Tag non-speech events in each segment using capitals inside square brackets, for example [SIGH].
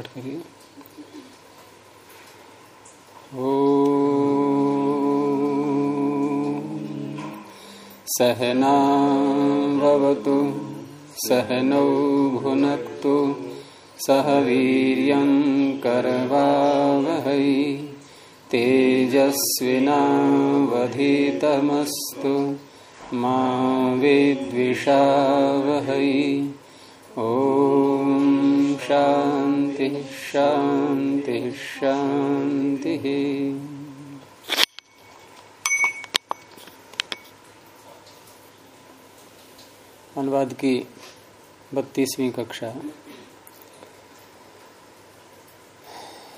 पाठ करिए ओ सहनावतु सहनौ भुनक्तु सह वीर्यं करवावहै तेजस्विनावधीतमस्तु मा विद्विषावहै। शान्तिः शान्तिः अनुवाद की बत्तीसवीं कक्षा।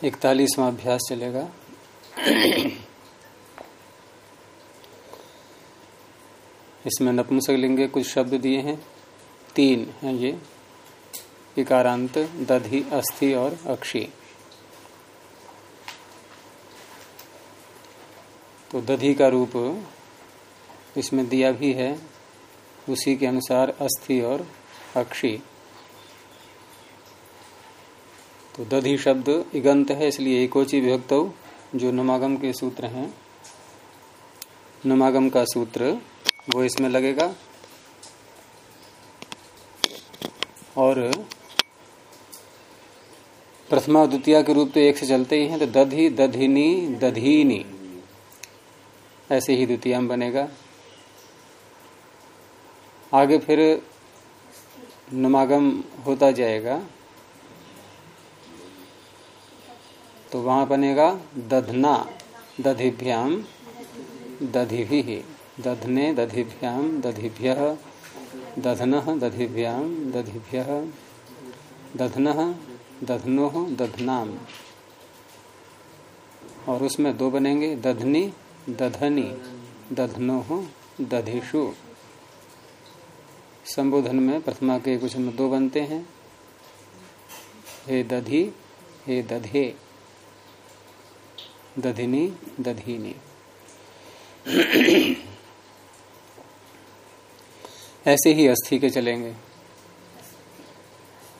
इकतालीसवा अभ्यास चलेगा। इसमें नपुंसक लिंगे कुछ शब्द दिए हैं। तीन हैं ये। इकारांत, दधि, अस्थि और अक्षी। तो दधि का रूप इसमें दिया भी है, उसी के अनुसार अस्थि और अक्षी। तो दधि शब्द इगंत है, इसलिए एकोची विभक्त, जो नमागम के सूत्र हैं। नमागम का सूत्र, वो इसमें लगेगा। और प्रथमा द्वितीय के रूप तो एक से चलते ही हैं तो दधि दधिनी, दधीनी। ऐसे ही द्वितीय बनेगा। आगे फिर नमागम होता जाएगा। तो वहाँ बनेगा दधना, दधिभ्याम, दधिभि। दधने, दधिभ्याम, दधिभ्य, दधन, दधिभ्याम, दधिभ्य, दधन दधनो दधनाम। और उसमें दो बनेंगे, दधनी दधनी दधनो दधिशु संबोधन में प्रथमा के कुछ में दो बनते हैं। हे दधि, हे दधे। दधिनी, दधीनी। ऐसे ही अस्थि के चलेंगे।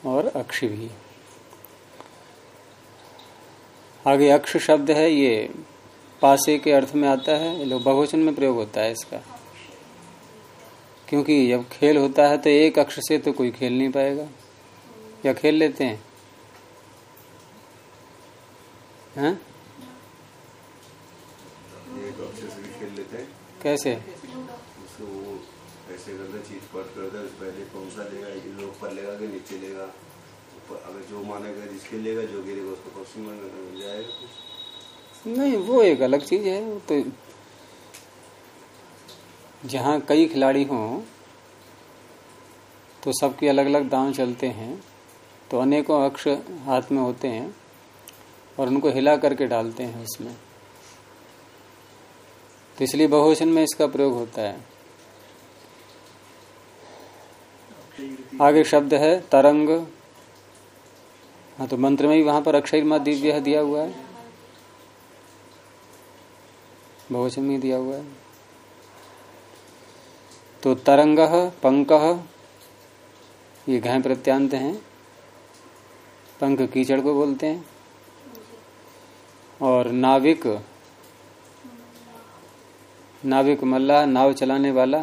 और अक्ष भी। आगे अक्ष शब्द है ये पासे के अर्थ में आता है लोग बहुवचन में प्रयोग होता है इसका। क्योंकि जब खेल होता है तो एक अक्ष से तो कोई खेल नहीं पाएगा। या खेल लेते हैं। हैं? एक अक्ष से भी खेल लेते कैसे? ऐसे करते चीज़ पट करता है पहले कौन सा लेगा ये ऊपर लेगा कि नीचे लेगा। अगर जो मानेगा जिसके लेगा जो गिरेगा उसको पश्चिम मिल जाएगा नहीं वो एक अलग चीज़ है तो जहाँ कई खिलाड़ी हों तो सबके अलग अलग दांव चलते हैं तो अनेकों अक्ष हाथ में होते हैं और उनको हिला करके डालते हैं उसमें। तो इसलिए बहुवचन में इसका प्रयोग होता है। आगे शब्द है तरंग। हाँ तो मंत्र में भी वहाँ पर अक्षय दिव्य दिया हुआ है। बहुवचन में दिया हुआ है। तो तरंग, पंक, ये घय प्रत्यांत हैं। पंख कीचड़ को बोलते हैं। और नाविक नाविक मल्ला, नाव चलाने वाला,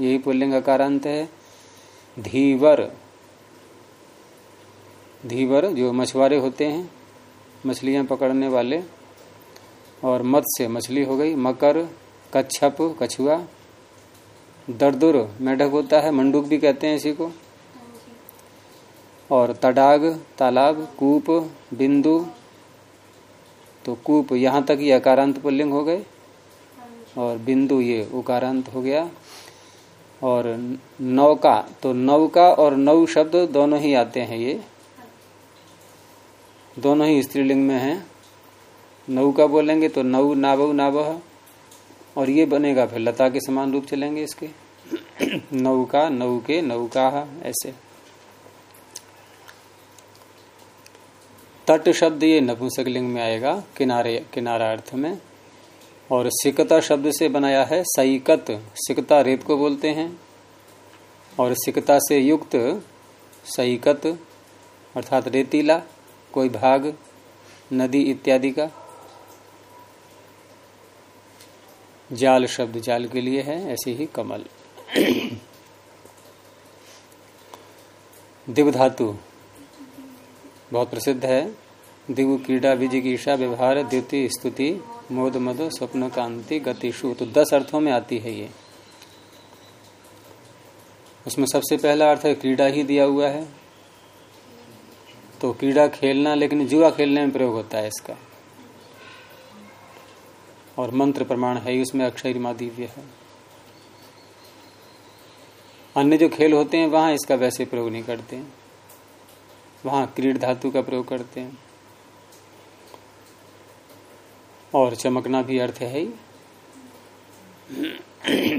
यही पुल्लिंग अकारांत है। धीवर धीवर जो मछुआरे होते हैं, मछलियाँ पकड़ने वाले, और मत्स्य मछली हो गई, मकर, कच्छप, कछुआ, दरदुर, मेढक होता है, मंडूक भी कहते हैं इसी को, और तडाग, तालाब, कूप, बिंदु तो कूप यहाँ तक ये अकारांत पुल्लिंग हो गए, और बिंदु ये उकारांत हो गया, और नौका तो नौका और नौ शब्द दोनों ही आते हैं ये। दोनों ही स्त्रीलिंग में हैं। का बोलेंगे तो नौ नाव नावह और ये बनेगा फिर लता के समान रूप चलेंगे इसके। नौका नौके नौका ऐसे। तट शब्द ये नपुंसकलिंग में आएगा, किनारे, किनारा अर्थ में। और सिकता शब्द से बनाया है सईकत, सिकता रेत को बोलते हैं। और सिकता से युक्त सईकत, अर्थात रेतीला। कोई भाग, नदी इत्यादि का? जाल शब्द जाल के लिए है, ऐसे ही कमल। [CLEARS THROAT] दिव धातु, बहुत प्रसिद्ध है। दिव क्रीड़ा विजिगीषा व्यवहार द्वितीय स्तुति, मोद, मद, स्वप्न, कांति, गतिशु तो दस अर्थों में आती है ये। उसमें सबसे पहला अर्थ है, क्रीड़ा ही दिया हुआ है। तो क्रीड़ा खेलना, लेकिन जुआ खेलने में प्रयोग होता है इसका। और मंत्र प्रमाण है, उसमें अक्षय दिव्य है। अन्य जो खेल होते हैं, वहाँ इसका वैसे प्रयोग नहीं करते हैं। वहाँ क्रीड धातु का प्रयोग करते हैं। और चमकना भी अर्थ है ही।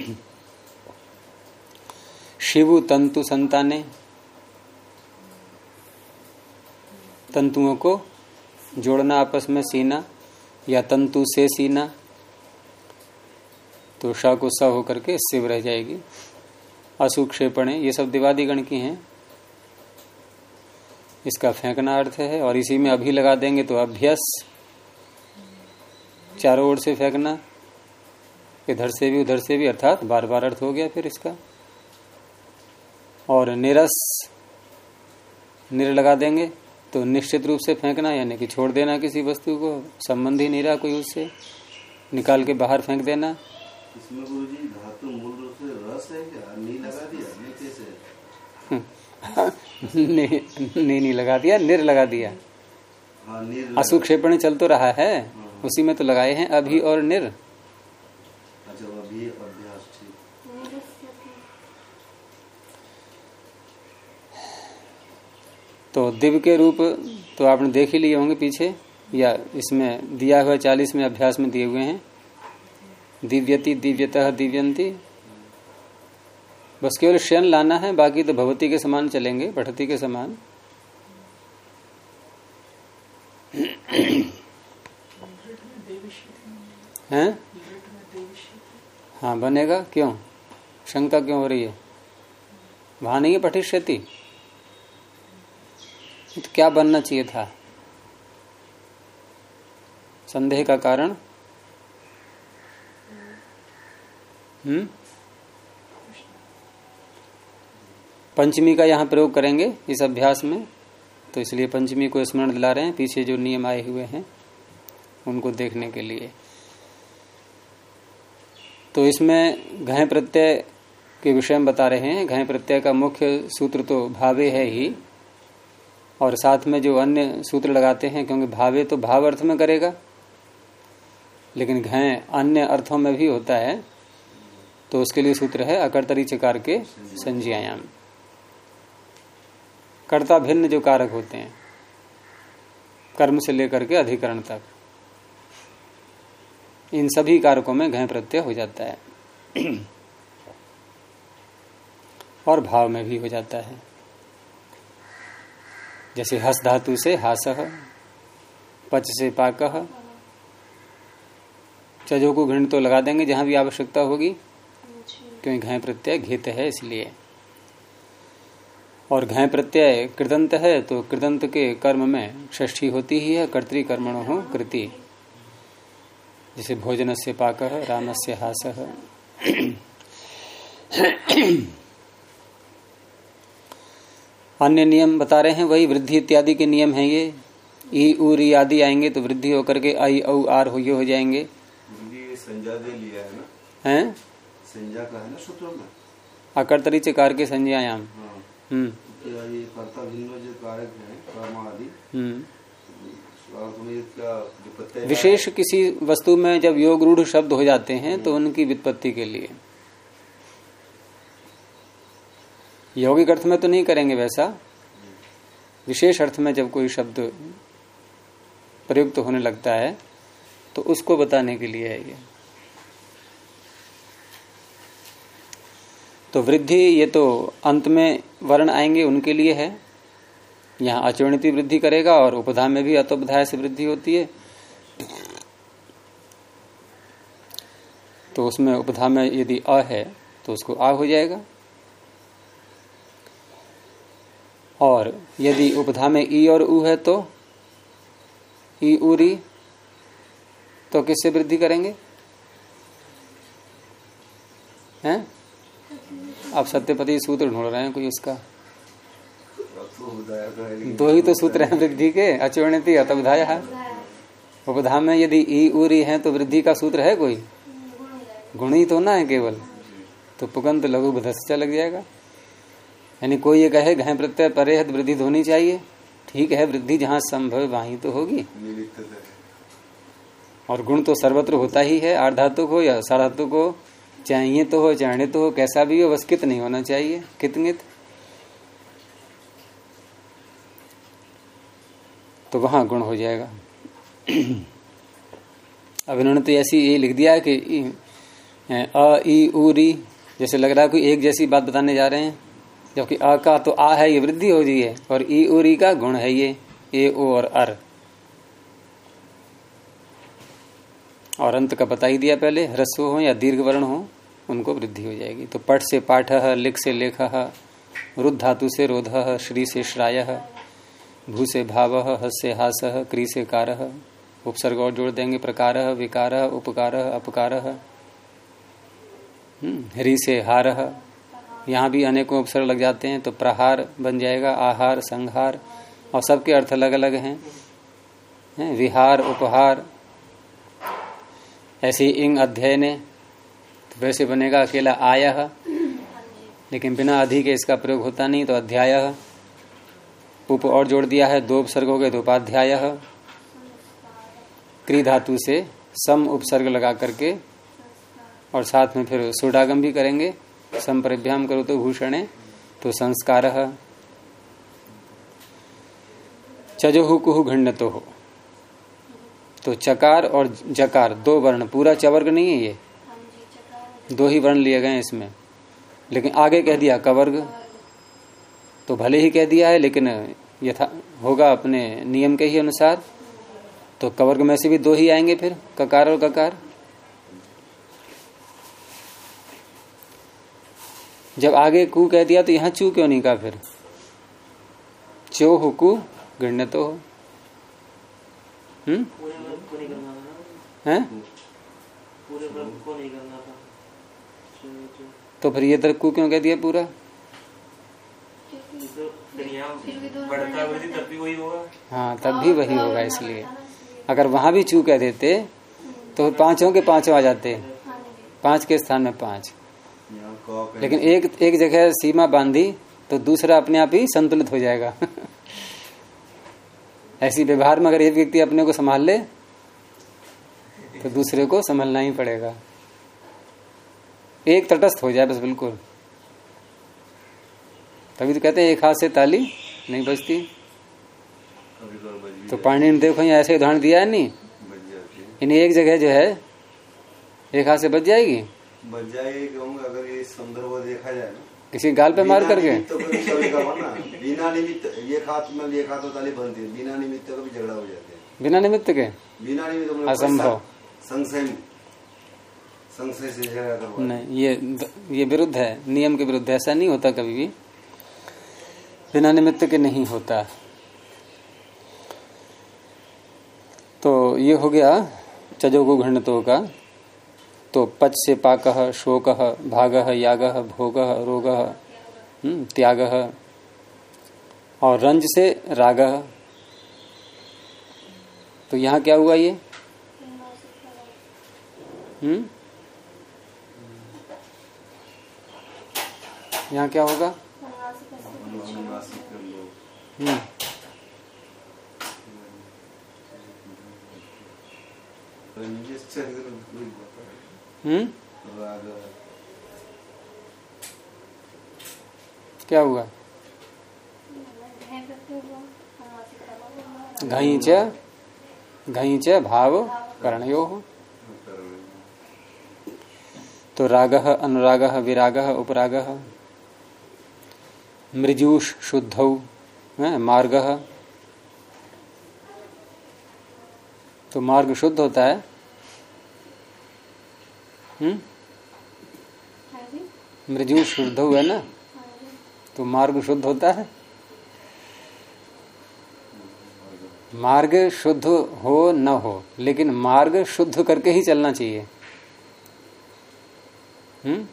[CLEARS THROAT] शिव तंतु संताने तंतुओं को जोड़ना आपस में सीना, या तंतु से सीना तो श को स होकर के शिव रह जाएगी। असुक्षेपणे ये सब दिवादी गण की हैं। इसका फेंकना अर्थ है, और इसी में अभी लगा देंगे तो अभ्यस। चारों ओर से फेंकना, इधर से भी, उधर से भी, अर्थात बार बार अर्थ हो गया फिर इसका। और निरस, निर लगा देंगे। तो निश्चित रूप से फेंकना यानी कि छोड़ देना किसी वस्तु को संबंध ही नहीं रहा कोई उससे निकाल के बाहर फेंक देना। इसमें गुरु जी धातु मूल रूप से रस है क्या? नी लगा दिया [LAUGHS] नहीं नहीं लगा दिया निर लगा दिया। हाँ असुक्षेपण चल तो रहा है उसी में तो लगाए हैं अभी और निर अच्छा अभी अभ्यास ठीक तो दिव्य के रूप तो आपने देख ही लिए होंगे पीछे, या इसमें दिया हुआ चालीस में अभ्यास में दिए हुए हैं। दिव्यति दिव्यतः दिव्यंती बस केवल शयन लाना है, बाकी तो भगवती के समान चलेंगे, पठती के समान। हैं? हाँ बनेगा? क्यों? शंका क्यों हो रही है? वहाँ नहीं है पठिष्यति? तो क्या बनना चाहिए था? संदेह का कारण? हम्म? पंचमी का यहाँ प्रयोग करेंगे इस अभ्यास में। तो इसलिए पंचमी को स्मरण दिला रहे हैं। पीछे जो नियम आए हुए हैं, उनको देखने के लिए। तो इसमें घय प्रत्यय के विषय में बता रहे हैं। घय प्रत्यय का मुख्य सूत्र तो भावे है ही। और साथ में जो अन्य सूत्र लगाते हैं, क्योंकि भावे तो भाव अर्थ में करेगा, लेकिन घय अन्य अर्थों में भी होता है तो उसके लिए सूत्र है अकर्तरी चकार के संज्ञायाम। कर्ता भिन्न जो कारक होते हैं, कर्म से लेकर के अधिकरण तक, इन सभी कारकों में घय प्रत्यय हो जाता है। और भाव में भी हो जाता है। जैसे हस धातु से हास पच से पाक चजो को घृण तो लगा देंगे, जहाँ भी आवश्यकता होगी। क्योंकि घय प्रत्यय घित है इसलिए। और घय प्रत्यय कृदंत है तो कृदंत के कर्म में ष्ठी होती ही है कर्तिकर्मण हो कृति। जैसे भोजन से पाक राम से हास अन्य नियम बता रहे हैं वही वृद्धि इत्यादि के नियम हैं ये। ई उर आदि आएँगे तो वृद्धि होकर के आई औ आर हो ये हो जाएँगे। है ना? हैं? संज्ञा का है ना सूत्रों में? अकर्तरी चकार के संज्ञायाम। हाँ। हम्म। हम्म। विशेष किसी वस्तु में जब योग रूढ़ शब्द हो जाते हैं तो उनकी वित्पत्ति के लिए। यौगिक अर्थ में तो नहीं करेंगे वैसा। विशेष अर्थ में जब कोई शब्द प्रयुक्त तो होने लगता है तो उसको बताने के लिए है ये। तो वृद्धि, ये तो अंत में वर्ण आएँगे, उनके लिए है। यहाँ अचरणिति वृद्धि करेगा और उपधा में भी अतोपधाय से वृद्धि होती है। तो उसमें उपधा में यदि अ है तो उसको आ हो जाएगा। और यदि उपधा में ई और उ है तो ई उरी तो किससे वृद्धि करेंगे? हैं? आप सत्यपति सूत्र ढूंढ रहे हैं कोई उसका? दो ही तो सूत्र हैं वृद्धि के, अचुर्णति अतुधाय है उपधा में यदि ई उरी है तो वृद्धि का सूत्र है कोई? गुण तो ना है केवल। तो पुगंत लघु भदस्य लग जाएगा। यानी कोई ये कहे घय प्रत्यय परे है तो वृद्धि होनी चाहिए। ठीक है, वृद्धि जहाँ संभव है वहीं तो होगी। और गुण तो सर्वत्र होता ही है आर्धातु को या साधातु को, चाहिए तो हो चाहे तो हो, कैसा भी हो, बस कित नहीं होना चाहिए, कितनित। तो वहाँ गुण हो जाएगा। अब इन्होंने तो ऐसी ये लिख दिया है कि, अ ई उ, री, जैसे लग रहा है कोई एक जैसी बात बताने जा रहे हैं। जबकि अ का तो आ है ये वृद्धि हो रही है और ई उ री का गुण है ये ए ओ और अर। और अंत का बता ही दिया पहले ह्रस्व हो या दीर्घ वर्ण हो उनको वृद्धि हो जाएगी। तो पट से पाठ लिख से लेख रुद्ध धातु से रोध श्री से श्राय भू से भाव हस से हास क्री से कार उपसर्ग और जोड़ देंगे प्रकार विकार उपकार अपकार हम्म, ह्री से हार यहाँ भी अनेकों उपसर्ग लग जाते हैं तो प्रहार बन जाएगा आहार संहार और सबके अर्थ अलग अलग हैं। हैं, विहार उपहार ऐसे इंग अध्ययन तो वैसे बनेगा अकेला आय लेकिन बिना अधि के इसका प्रयोग होता नहीं तो अध्याय। उप और जोड़ दिया है दो उपसर्ग हो गए तो उपाध्याय। क्री धातु से सम उपसर्ग लगा करके और साथ में फिर सुडागम भी करेंगे। सम परिभ्याम करो तो भूषण तो संस्कार। चजोहु कुहु घंडतो हो। तो चकार और जकार, दो वर्ण, पूरा चवर्ग नहीं है ये? दो ही वर्ण लिए गए हैं इसमें। लेकिन आगे कह दिया, कवर्ग। तो भले ही कह दिया है, लेकिन यथा होगा अपने नियम के ही अनुसार। तो कवर्ग में से भी दो ही आएँगे फिर, ककार और ककार। जब आगे कु कह दिया तो यहाँ चू क्यों नहीं कहा फिर? चो हो कु गण्य तो हो। हम्म? तो- फिर ये तरह कु क्यों कह दिया पूरा? हाँ तब भी वही होगा इसलिए। अगर वहाँ भी चू कह देते तो पाँचों के पाँचों आ जाते। पाँच के स्थान में पाँच। लेकिन एक एक जगह सीमा बांधी तो दूसरा अपने आप ही संतुलित हो जाएगा। [LAUGHS] ऐसी व्यवहार में अगर एक व्यक्ति अपने को संभाल ले तो दूसरे को संभलना ही पड़ेगा। एक तटस्थ हो जाए बस बिल्कुल। तभी तो कहते हैं एक हाथ से ताली नहीं बजती। तो पाणी ने देखो ऐसे उदाहरण दिया है नहीं? इन एक जगह जो है एक हाथ से बच जाएगी? कहूँगा अगर ये संदर्भ देखा जाए ना। किसी गाल पे मार करके? बिना निमित्त ये खात में ये खात ताली बनती है बिना निमित्त का भी झगड़ा हो जाते हैं। बिना निमित्त के? बिना निमित्त मतलब असंभव। संशय संशय से झगड़ा नहीं ये ये विरुद्ध है नियम के विरुद्ध ऐसा नहीं होता कभी भी। बिना निमित्त के नहीं होता। तो ये हो गया चजोगो घृणतो का। तो पच से पाक, शोक, भाग, याग, भोग, रोग त्याग और रंज से राग। तो यहाँ क्या हुआ ये? हम्म? यहाँ क्या होगा? हम्म। हम्म? क्या हुआ? घई च घई च भाव करणयो। तो राग, अनुराग, विराग, उपराग। मृजूष शुद्ध मार्ग। तो मार्ग शुद्ध होता है। हम्म? मृजू शुद्ध हुआ ना? तो मार्ग शुद्ध होता है? मार्ग शुद्ध हो न हो लेकिन मार्ग शुद्ध करके ही चलना चाहिए। हम्म?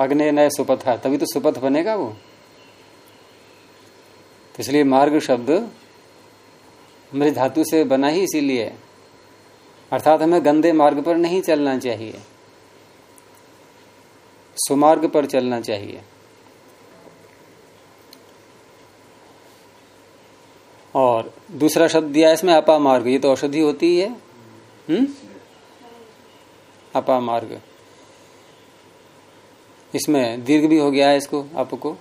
अग्नि नय सुपथ है तभी तो सुपथ बनेगा वो। तो इसलिए मार्ग शब्द मृत धातु से बना ही इसीलिए। अर्थात हमें गंदे मार्ग पर नहीं चलना चाहिए। सुमार्ग पर चलना चाहिए। और दूसरा शब्द दिया इसमें अपा मार्ग ये तो औषधि होती है हम्म? अपा मार्ग इसमें दीर्घ भी हो गया है इसको, आपको।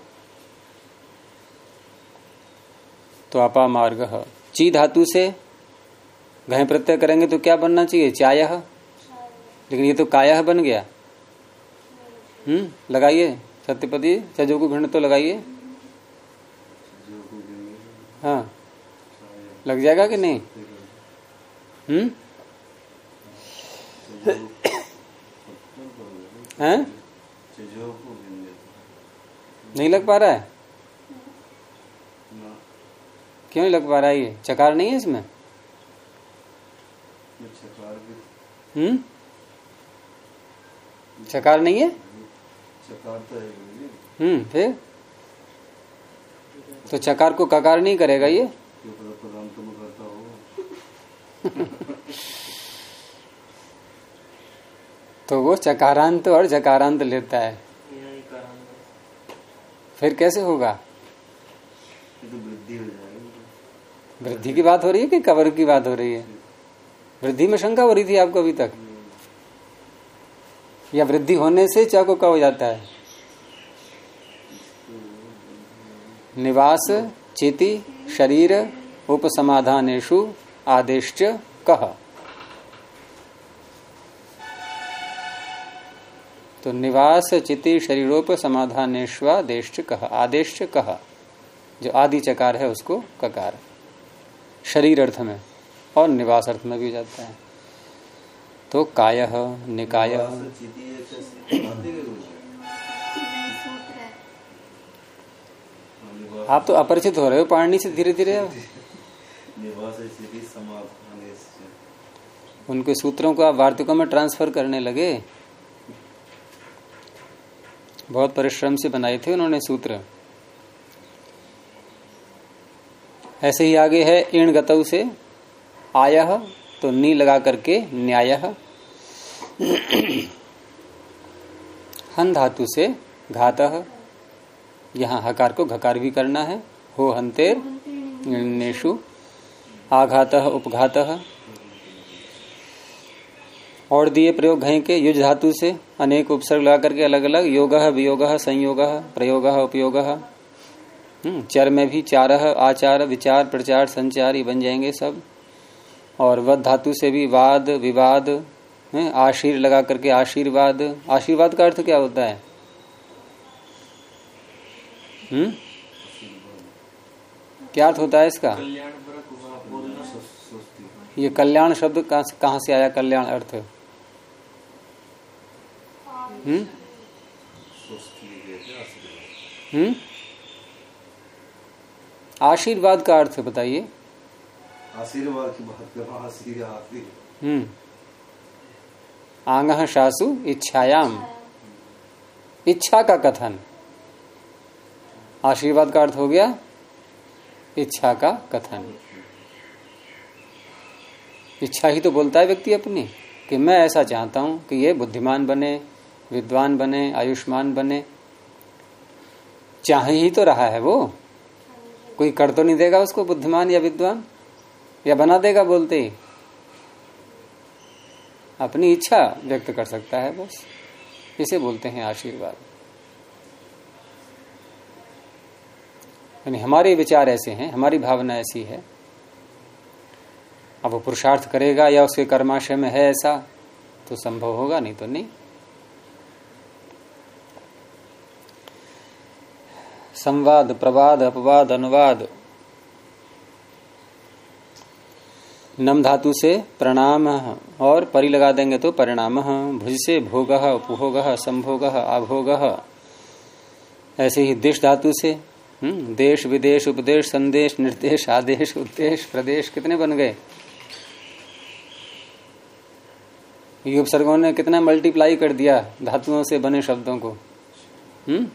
तो अपा मार्ग ची धातु से घय प्रत्यय करेंगे तो क्या बनना चाहिए? चाय। लेकिन ये तो काय बन गया। हम्म लगाइए। सत्यपति सजो को भिन्न तो लगाइए। हाँ। लग जाएगा कि नहीं? हम्म? हैं? नहीं लग पा रहा है? क्यों नहीं लग पा रहा है ये? चकार नहीं है इसमें? हम्म? चकार नहीं है? हम्म फिर तो चकार को ककार नहीं करेगा ये? तो मैं करता हूँ। [LAUGHS] तो वो चकारांत और जकारांत लेता है। यही कारण है। फिर कैसे होगा? तो वृद्धि हो जाएगी। वृद्धि की बात हो रही है कि कवर की बात हो रही है? [LAUGHS] वृद्धि में शंका हो रही थी आपको अभी तक? या वृद्धि होने से चा को क्या हो जाता है। निवास, चेति, शरीर उपसमाधानेशु आदेश कह तो निवास, चिति शरीरोप समाधानेश्वादेश कह आदेश कह जो आदि चकार है, उसको ककार। शरीर अर्थ में और निवास अर्थ में भी जाता है। तो काय निकाय। आप तो अपरिचित हो रहे हो पाणनी से धीरे धीरे उनके सूत्रों को आप वार्तिकों में ट्रांसफ़र करने लगे। बहुत परिश्रम से बनाए थे उन्होंने सूत्र। ऐसे ही आगे है ईण गतव से, आय। तो नी लगा करके न्याय हन धातु से घात। यहाँ हकार को घकार भी करना है। हो हंतेर नेशु आघात उपघात। और दिए प्रयोग घय के युज धातु से। अनेक उपसर्ग लगा करके अलग अलग योग, वियोग, संयोग, प्रयोग, उपयोग। चर में भी चार, आचार, विचार, प्रचार, संचार, ये बन जाएँगे सब। और वध धातु से भी वाद, विवाद आशीर लगा करके आशीर्वाद। आशीर्वाद का अर्थ क्या होता है? हम्म? क्या अर्थ होता है इसका? ये कल्याण शब्द कहाँ से आया कल्याण अर्थ? हम्म? हम्म? आशीर्वाद का अर्थ बताइए। आशीर्वाद की बात करो आंग शासु इच्छायाम। इच्छा का कथन। आशीर्वाद का अर्थ हो गया इच्छा का कथन। इच्छा ही तो बोलता है व्यक्ति अपनी कि मैं ऐसा चाहता हूँ कि ये बुद्धिमान बने, विद्वान बने, आयुष्मान बने। चाहे ही तो रहा है वो। कोई कर तो नहीं देगा उसको बुद्धिमान या विद्वान। या बना देगा बोलते ही। अपनी इच्छा व्यक्त कर सकता है बस। इसे बोलते हैं आशीर्वाद। यानी हमारे विचार ऐसे हैं, हमारी भावना ऐसी है। अब वो पुरुषार्थ करेगा या उसके कर्माशय में है ऐसा तो संभव होगा, नहीं तो नहीं। संवाद, प्रवाद, अपवाद, अनुवाद नम धातु से प्रणाम और परि लगा देंगे तो परिणाम। भुज से भोग, उपभोग, संभोग अभोग ऐसे ही दिश धातु से हम्म देश, विदेश, उपदेश, संदेश, निर्देश, आदेश, उद्देश, प्रदेश कितने बन गए? ये उपसर्गों ने कितना मल्टीप्लाई कर दिया धातुओं से बने शब्दों को। हम्म?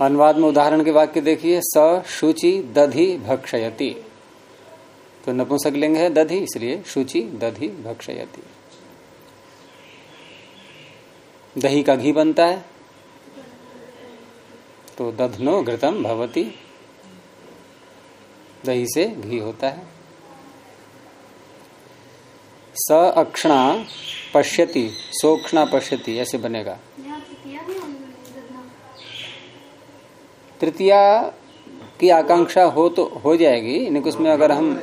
अनुवाद में उदाहरण के वाक्य देखिए, स, शुचि, दधि, भक्षयति। तो नपुंसक लिंग है दधि, इसलिए शुचि, दधि, भक्षयति। दही का घी बनता है। तो दधनो घृतम भवती। दही से घी होता है। स, अक्षणा पश्यति, सोक्षणा पश्यति, ऐसे बनेगा यहाँ तृतीया भी होने वाली है, ददना। तृतीया की आकांक्षा हो तो हो जाएगी लेकिन उसमें अगर हम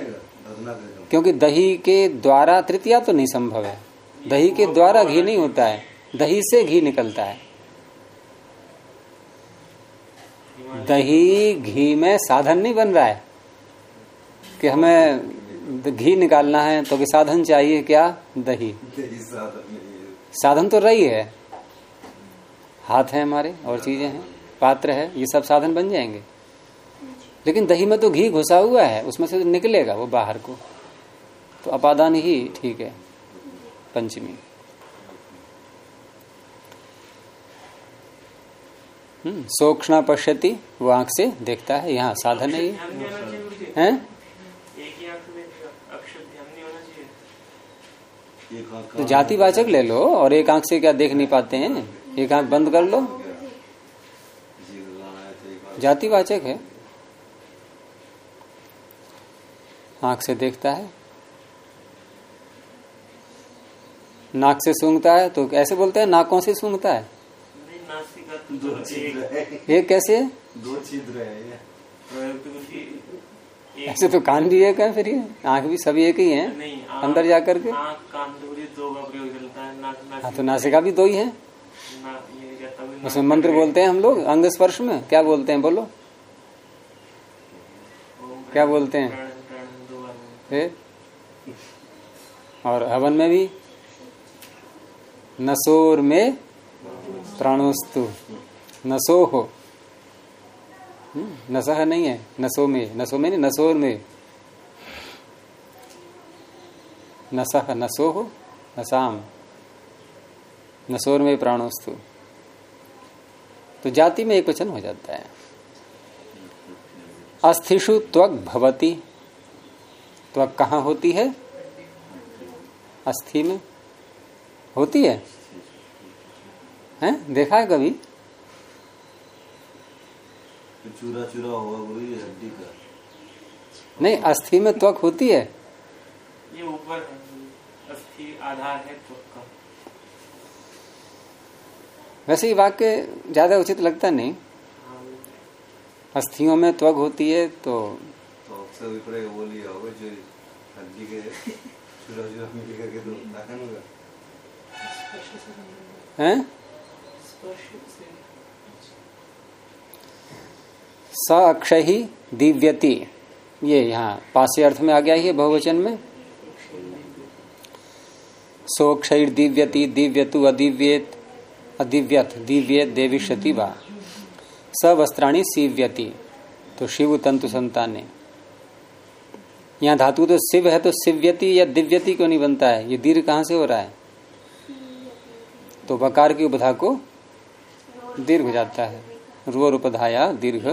क्योंकि दही के द्वारा तृतीया तो नहीं संभव है। दही के द्वारा घी नहीं होता है, दही से घी निकलता है। दही घी में साधन नहीं बन रहा है। कि हमें घी निकालना है तो कि साधन चाहिए क्या? दही। साधन तो रही है। हाथ है हमारे, और चीज़ें हैं। पात्र है ये सब साधन बन जाएँगे। लेकिन दही में तो घी घुसा हुआ है उसमें से निकलेगा वो बाहर को। तो अपादान ही ठीक है पंचमी। हम्म सोक्षणा पश्यति वो आँख से देखता है यहाँ साधन है ये। हैं? एक आँख में अक्षर ध्यान नहीं होना चाहिए। एक आँख तो जातिवाचक ले लो और एक आँख से क्या देख नहीं पाते हैं? एक आँख बंद कर लो जी लगाना है तो एक आँख जातिवाचक है। आँख से देखता है। नाक से सूंघता है तो ऐसे बोलते हैं नाकों से सूंघता है। तो है। ये कैसे? है दो छिद्र है तो एक ऐसे तो कान भी एक है फिर ये आँख भी सभी एक ही है नहीं अंदर जाकर के। आँख कान तो दो का प्रयोग चलता है नाक हाँ तो नासिका भी दो ही हूँ। उसमें मंत्र बोलते हैं हम लोग अंग स्पर्श में? क्या बोलते हैं? बोलो। क्या बोलते हैं? ए? और हवन में भी? नसोर में प्राणोस्तु। नसो हो। हम्म, नसह नहीं है नसो में। नसो में नहीं नसोर में। नसह नसो हो नसाम। नसोर में प्राणोस्तु। तो जाति में एक वचन हो जाता है। अस्थिषु त्वक भवती। त्वक कहाँ होती है? अस्थि में। होती है? हैं? देखा है कभी? तो चूरा चूरा हुआ हड्डी का। नहीं अस्थि में त्वक होती है। ये ऊपर है अस्थि आधार है त्वक का वैसे ये वाक्य ज़्यादा उचित लगता नहीं। अस्थियों में त्वक होती है तो तो तो हैं? स अक्षय ही दिव्यति। ये यहाँ पासे अर्थ में आ गया ही है बहुवचन में। सो सोक्षर दिव्यति दिव्यतु अदिव्येत। अदिव्यथ, दिव्य देविष्यति वा। स वस्त्राणी सीव्यति तो शिव तंतु संताने। यहाँ धातु तो शिव है तो शिव्यति या दिव्यति क्यों नहीं बनता है? ये दीर्घ कहाँ से हो रहा है? तो बकार की उपधा को दीर्घ जाता है। रोर उपधाया दीर्घ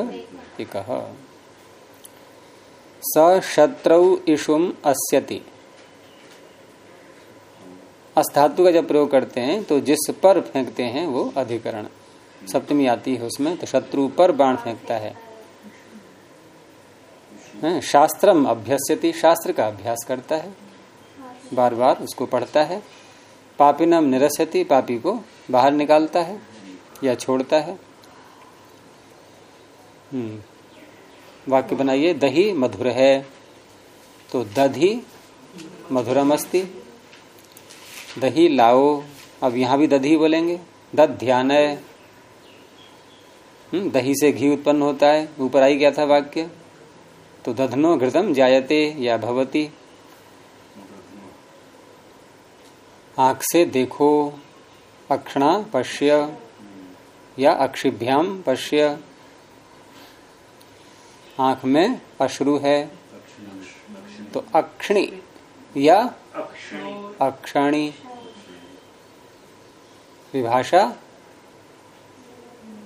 स शत्रु इषुम अस्यति। अस धातु का जब प्रयोग करते हैं तो जिस पर फेंकते हैं वो अधिकरण। सप्तमी आती है उसमें तो शत्रु पर बाण फेंकता है। हैं, शास्त्रम अभ्यस्यति शास्त्र का अभ्यास करता है। बार बार उसको पढ़ता है। पापिनम निरस्यति पापी को बाहर निकालता है या छोड़ता है। हम्म वाक्य बनाइए दही मधुर है तो दधि मधुरम अस्ति। दही लाओ। अब यहाँ भी दधी बोलेंगे। दध ध्यान हम्म, दही से घी उत्पन्न होता है। ऊपर आई गया था वाक्य? तो दधनो घृतम जायते या भवती। आँख से देखो अक्षणा पश्य या अक्षिभ्याम पश्य। आँख में अश्रु है। तो अक्षणी या अक्षणी। विभाषा।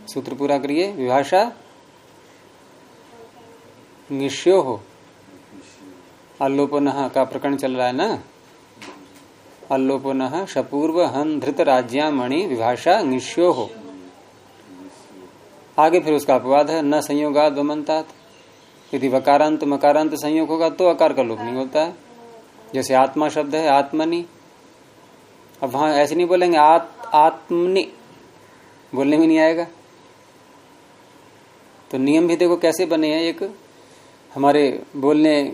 सूत्र पूरा करिए। विभाषा। निश्यो हो अल्लोपन का प्रकरण चल रहा है ना? अल्लोपन सपूर्व हन धृत राज्यामणि विभाषा निश्यो हो आगे फिर उसका अपवाद है। न संयोगात वमनतात यदि वकारांत मकारांत संयोग होगा तो अकार का लोप नहीं होता है। जैसे आत्मा शब्द है आत्मनि। अब वहाँ ऐसे नहीं बोलेंगे आत, आत्मनि। बोलने में नहीं आएगा। तो नियम भी देखो कैसे बने हैं। एक हमारे बोलने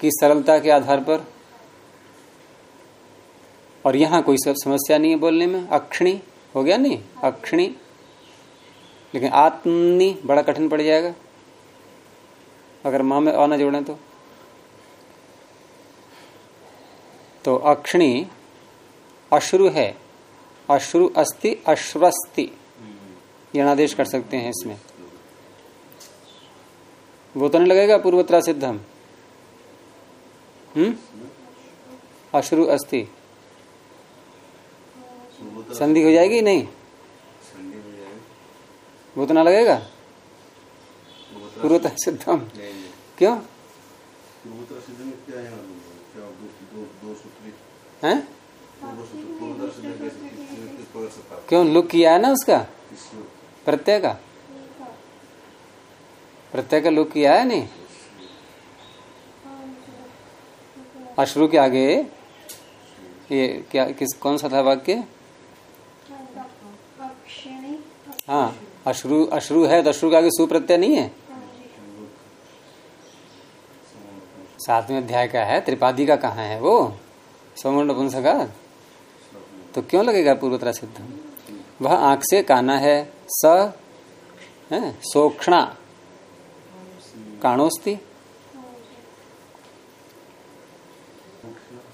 की सरलता के आधार पर। और यहाँ कोई सब समस्या नहीं है बोलने में। अक्षणी, हो गया नहीं? अक्षणी। लेकिन आत्मनि बड़ा कठिन पड़ जाएगा। अगर माँ में अ न जोड़े तो। तो अक्षणी अश्रु है। अश्रु अस्ति अश्वस्ति। यणादेश कर सकते हैं इसमें। वो तो नहीं लगेगा पूर्वोत्तरा सिद्धम। हम्म? अश्रु अस्ति। संधि हो जाएगी नहीं? वो तो ना लगेगा? पूर्वोत्तरा पूर्वोत्तरा सिद्धम क्या है क्या दो दो दो सूत्री हैं पूर्व सूत्र पूर्वोत्तरा सिद्ध में कैसे किस किस पकड़ सकता है क्यों? लुक किया है ना उसका? प्रत्यय का? प्रत्यय का लुक किया है नहीं? अश्रु के आगे? ये क्या, किस, कौन सा था वाक्य? हाँ अश्रु अश्रु है तो अश्रु के आगे सुप्रत्यय नहीं है? सातवें अध्याय का है, त्रिपादी का कहाँ है वो? सोमंड पुंसका तो क्यों लगेगा पूर्वोत्तरा सिद्ध? वह आँख से काना है, स सोक्षणा काणोस्ती।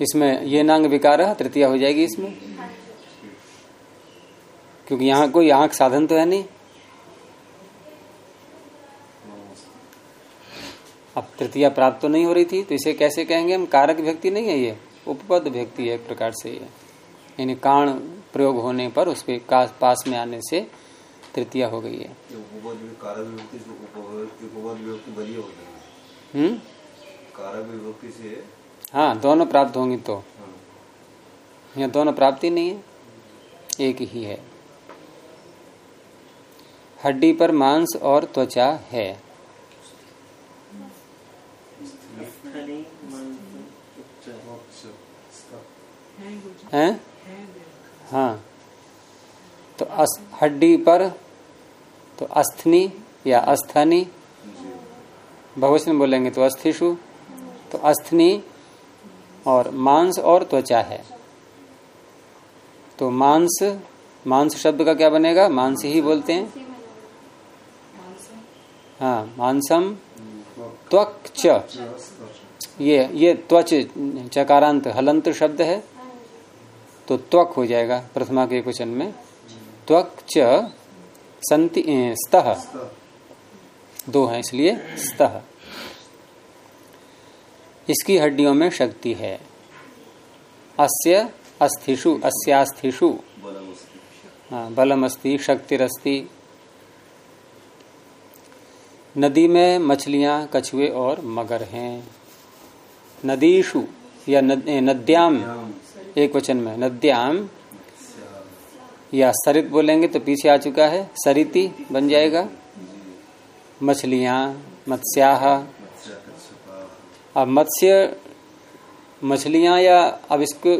इसमें ये नांग विकार तृतीया हो जाएगी इसमें। क्योंकि यहाँ कोई आँख साधन तो है नहीं। अब तृतीया प्राप्त तो नहीं हो रही थी तो इसे कैसे कहेंगे हम? कारक व्यक्ति नहीं है ये। उपपद व्यक्ति है एक प्रकार से ये। यानी काण प्रयोग होने पर उसके पास में आने से तृतीया हो गई है। हो हम्म? हाँ दोनों प्राप्त होंगी तो। हाँ। यहाँ दोनों प्राप्ति नहीं है एक ही है। हड्डी पर मांस और त्वचा है। हैं? हाँ। तो हड्डी पर तो अस्थनी या अस्थनी। बहुवचन बोलेंगे तो अस्थिशु तो अस्थनी और मांस और त्वचा है। तो मांस मांस शब्द का क्या बनेगा? मांस ही बोलते हैं। हाँ मांसम त्वक ये ये त्वच, चकारांत, हलंत शब्द है। तो त्वक हो जाएगा प्रथमा के क्वेश्चन में। त्वक च संति स्तः। दो है इसलिए, स्तः। इसकी हड्डियों में शक्ति है। अस्य अस्थिषु, अस्यास्थिषु। हाँ बलम शक्तिरस्ति। नदी में मछलियाँ, कछुए और मगर हैं। नदीशु या नद्याम। एक वचन में, नद्याम, या सरित बोलेंगे तो पीछे आ चुका है, सरिति बन जाएगा। मछलियाँ, मत्स्याह। अब मत्स्य, मछलियाँ या अब इसको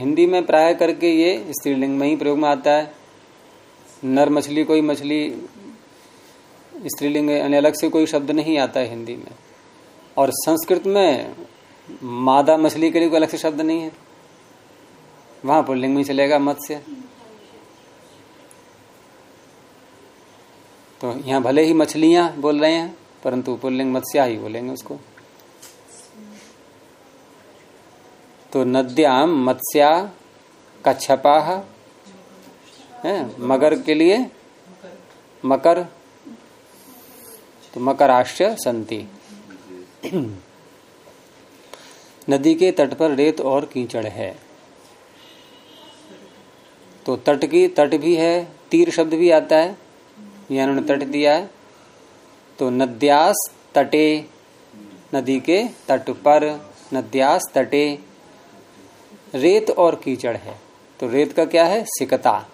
हिंदी में प्राय करके ये स्त्रीलिंग में ही प्रयोग में आता है। नर मछली, कोई मछली, स्त्रीलिंग यानी अलग से कोई शब्द नहीं आता है हिंदी में। और संस्कृत में मादा मछली के लिए कोई अलग से शब्द नहीं है। वहाँ पुल्लिंग में चलेगा मत्स्य। तो यहाँ भले ही मछलियाँ बोल रहे हैं, परंतु पुल्लिंग मत्स्या ही बोलेंगे उसको। तो नद्याम मत्स्या कच्छपा, है, मगर के लिए मकर। तो मकराश्च संति। नदी के तट पर रेत और कीचड़ है। तो तट की, तट भी है, तीर शब्द भी आता है यहाँ उन्होंने तट दिया है। तो नद्यास तटे, नदी के तट पर नद्यास तटे, रेत और कीचड़ है। तो रेत का क्या है? सिकता।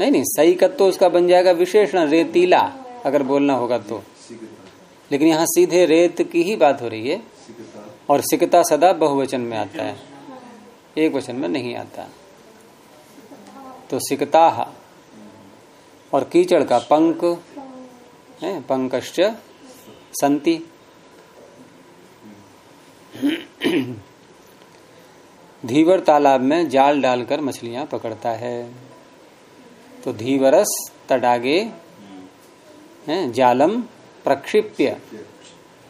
नहीं नहीं सही कत तो उसका बन जाएगा विशेषण रेतीला, अगर बोलना होगा तो। लेकिन यहाँ सीधे रेत की ही बात हो रही है। और सिकता सदा बहुवचन में आता है। एक वचन में नहीं आता। तो सिकता और कीचड़ का पंक है, पंकश्च संति। धीवर तालाब में जाल डालकर मछलियाँ पकड़ता है। तो धीवरस तडागे, है, जालम प्रक्षिप्य।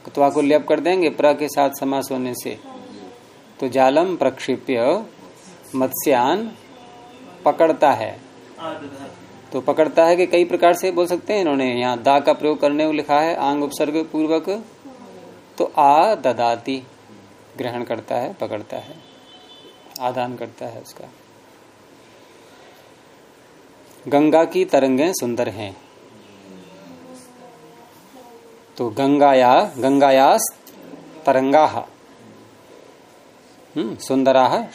कुतवा को लेप कर देंगे प्र के साथ समास होने से। तो जालम प्रक्षिप्य मत्स्यान पकड़ता है। तो पकड़ता है कि कई प्रकार से बोल सकते हैं इन्होंने। यहाँ दा का प्रयोग करने को लिखा है, आंग उपसर्ग पूर्वक। तो आ ददाती, ग्रहण करता है, पकड़ता है, आदान करता है उसका। गंगा की तरंगें सुंदर हैं। तो गंगाया, गंगायास तरंगा हम्म सुंदरा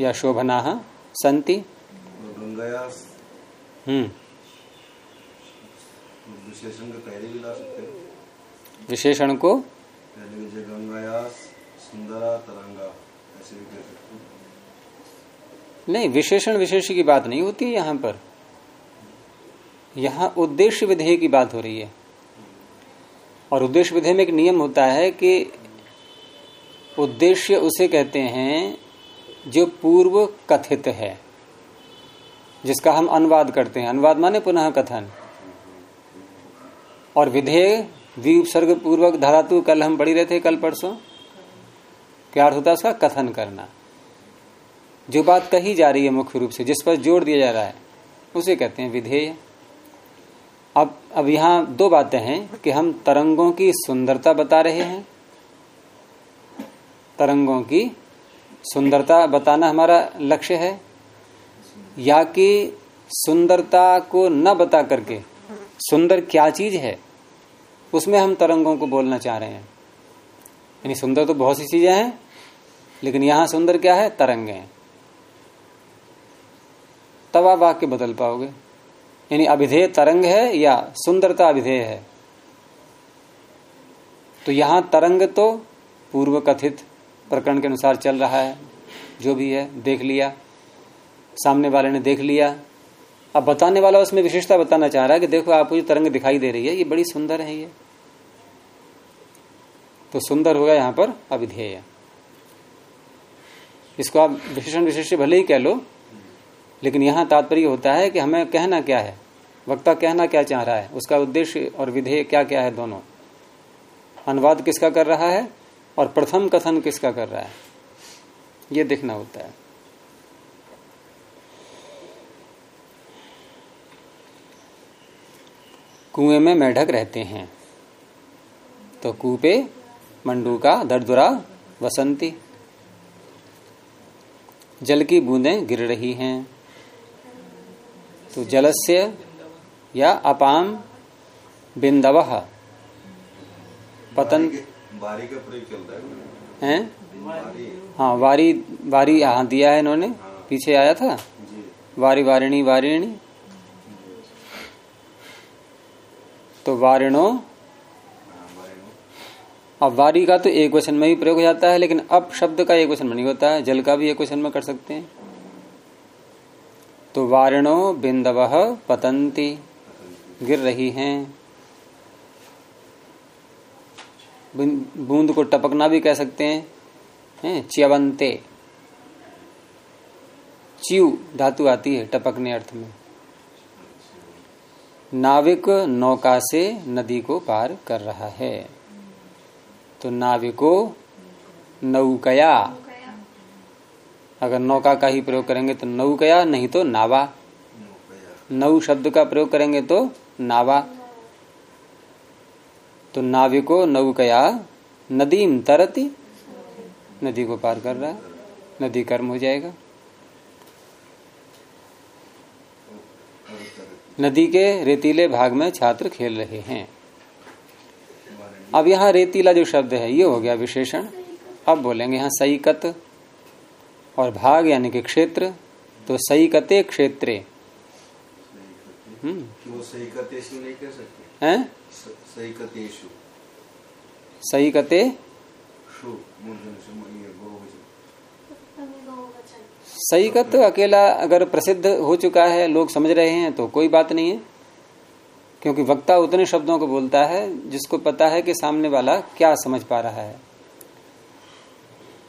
या शोभना संति। हम्म। विशेषण का पहले भी ला सकते हैं। विशेषण को? कि जो सुंदरा तरंगा ऐसे भी कह सकते हैं। नहीं विशेषण विशेष की बात नहीं होती है यहाँ पर। यहाँ उद्देश्य विधेय की बात हो रही है। और उद्देश्य विधेय में एक नियम होता है कि उद्देश्य उसे कहते हैं जो पूर्व कथित है। जिसका हम अनुवाद करते हैं। अनुवाद माने पुनः कथन। और विधेय विसर्ग पूर्वक धातु कल हम पढ़ी रहे थे कल परसों, क्या अर्थ होता है उसका? कथन करना। जो बात कही जा रही है मुख्य रूप से, जिस पर ज़ोर दिया जा रहा है, उसे कहते हैं विधेय। अब अब यहाँ दो बातें हैं कि हम तरंगों की सुंदरता बता रहे हैं। तरंगों की सुंदरता बताना हमारा लक्ष्य है। या कि सुंदरता को न बता करके। सुंदर क्या चीज़ है? उसमें हम तरंगों को बोलना चाह रहे हैं। यानी सुंदर तो बहुत सी चीज़ें हैं, लेकिन यहाँ सुंदर क्या है? तरंगे हैं। तब आप वाक्य बदल पाओगे। यानी अभिधेय तरंग है या सुंदरता अभिधेय है। तो यहाँ तरंग तो पूर्व कथित प्रकरण के अनुसार चल रहा है। जो भी है, देख लिया। सामने वाले ने देख लिया। अब बताने वाला उसमें विशेषता बताना चाह रहा है कि देखो आपको जो तरंग दिखाई दे रही है, ये बड़ी सुंदर है ये। तो सुंदर होगा यहाँ पर अभिधेय। इसको आप विशेषण विशेष भले ही कह लो, लेकिन यहाँ तात्पर्य होता है कि हमें कहना क्या है? वक्ता कहना क्या चाह रहा है? उसका उद्देश्य और विधेय क्या क्या है दोनों? अनुवाद किसका कर रहा है और प्रथम कथन किसका कर रहा है? ये देखना होता है। कुएँ में मेढक रहते हैं। तो कूपे मंडू का दरदुरा वसंती। जल की बूंदें गिर रही हैं। तो जलस्य या अपाम बिंदव पतन बारी का प्रयोग चलता है है हाँ? वारी वारी हाँ दिया है इन्होंने। पीछे आया था? जी। वारी वारिणी वारिणी। तो वारिणो। अब वारी का तो एक वचन में ही प्रयोग हो जाता है, लेकिन अब शब्द का एक वचन में नहीं होता है, जल का भी एक वचन में कर सकते हैं। तो वारिणो बिंदव पतंती गिर रही हैं। बूंद को टपकना भी कह सकते हैं हैं, च्यवंते। च्यू, धातु आती है टपकने अर्थ में। नाविक नौका से नदी को पार कर रहा है। तो नाविको नौकया। अगर नौका का ही प्रयोग करेंगे तो नौकया, नहीं तो नावा। नौ शब्द का प्रयोग करेंगे तो नावा। तो नाविको नौकया, नदीम तरती, नदी को पार कर रहा है। नदी कर्म हो जाएगा। नदी के रेतीले भाग में छात्र खेल रहे हैं। अब यहाँ रेतीला जो शब्द है ये हो गया विशेषण। अब बोलेंगे यहाँ सईकत और भाग यानी कि क्षेत्र। तो सईकते क्षेत्रे। हम्म। कि वो सही कतेशु नहीं कह सकते। हैं? सही कतेशु सईकते? बहुवचन सईकत अकेला अगर प्रसिद्ध हो चुका है, लोग समझ रहे हैं तो कोई बात नहीं है। क्योंकि वक्ता उतने शब्दों को बोलता है, जिसको पता है कि सामने वाला क्या समझ पा रहा है।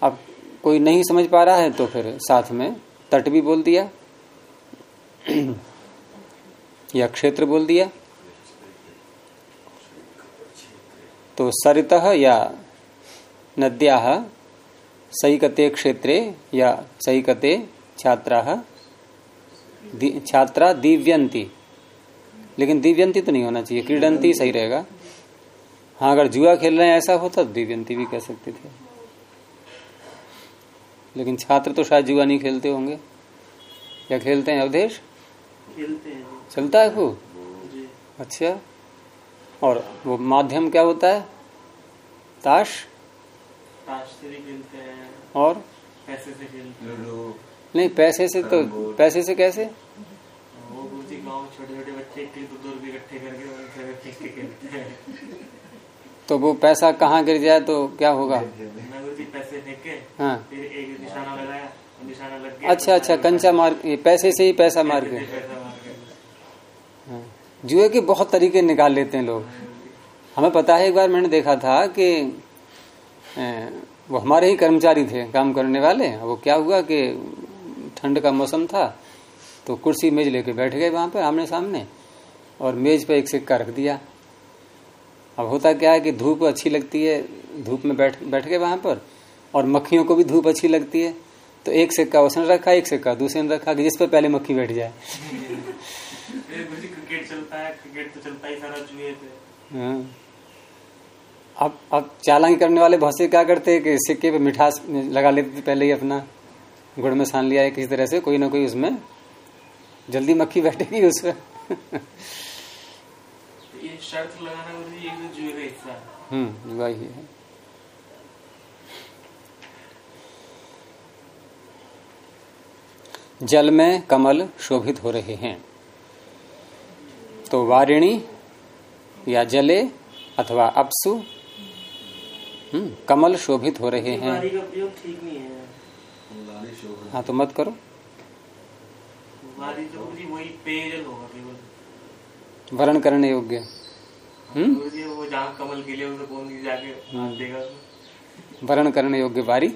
अब कोई नहीं समझ पा रहा है तो फिर साथ में तट भी बोल दिया, या क्षेत्र बोल दिया। तो सरित या नद्या सैकते क्षेत्रे या सैकते छात्रा दि, छात्रा दिव्यंती लेकिन दिव्यंती तो नहीं होना चाहिए क्रीडंती सही रहेगा। हाँ अगर जुआ खेल रहे हैं ऐसा होता तो दिव्यंती भी कह सकते थे। लेकिन छात्र तो शायद जुआ नहीं खेलते होंगे। या खेलते हैं अवधेश? खेलते हैं चलता है खूब? अच्छा। और वो माध्यम क्या होता है? ताश? ताश से भी खेलते हैं। और? पैसे से खेलते नहीं पैसे से तो पैसे से कैसे? वो छोटे छोटे बच्चे इकट्ठे करके खेलते हैं। तो वो पैसा कहाँ गिर जाए तो क्या होगा? पैसे हाँ। फिर एक निशाना लगाया निशाना लग गया। अच्छा अच्छा कंचा मार पैसे से ही पैसा मार के। मार हाँ। जुए के बहुत तरीके निकाल लेते हैं लोग। हमें पता है एक बार मैंने देखा था कि वो हमारे ही कर्मचारी थे काम करने वाले। वो क्या हुआ कि ठंड का मौसम था तो कुर्सी मेज लेके बैठ गए वहाँ पे आमने सामने और मेज पे एक सिक्का रख दिया। अब होता क्या है कि धूप अच्छी लगती है धूप में बैठ बैठ गए वहाँ पर और मक्खियों को भी धूप अच्छी लगती है। तो एक सिक्का उसने रखा एक सिक्का दूसरे ने रखा कि जिस पर पहले मक्खी बैठ जाए। [LAUGHS] क्रिकेट चलता है क्रिकेट तो चलता ही सारा जुए पे। हाँ। अब अब चालांकी करने वाले बहुत से क्या करते हैं कि सिक्के पे मिठास लगा लेते थे पहले ही अपना गुड़ में सान लिया है किसी तरह से कोई ना कोई उसमें जल्दी मक्खी बैठेगी उसमें। तो ये शर्त लगाना ये तो हम्म वही है। जल में कमल शोभित हो रहे हैं। तो वारिणी या जले अथवा अपसु कमल शोभित हो रहे हैं। वारी का प्रयोग ठीक नहीं है। हाँ तो मत करो। वारी तो वर्ण करने योग्य। हम्म? गुरुजी वो जहाँ कमल गिले उसे कौन नहीं जाके हाथ देगा? उसमें। वर्ण करने योग्य वारी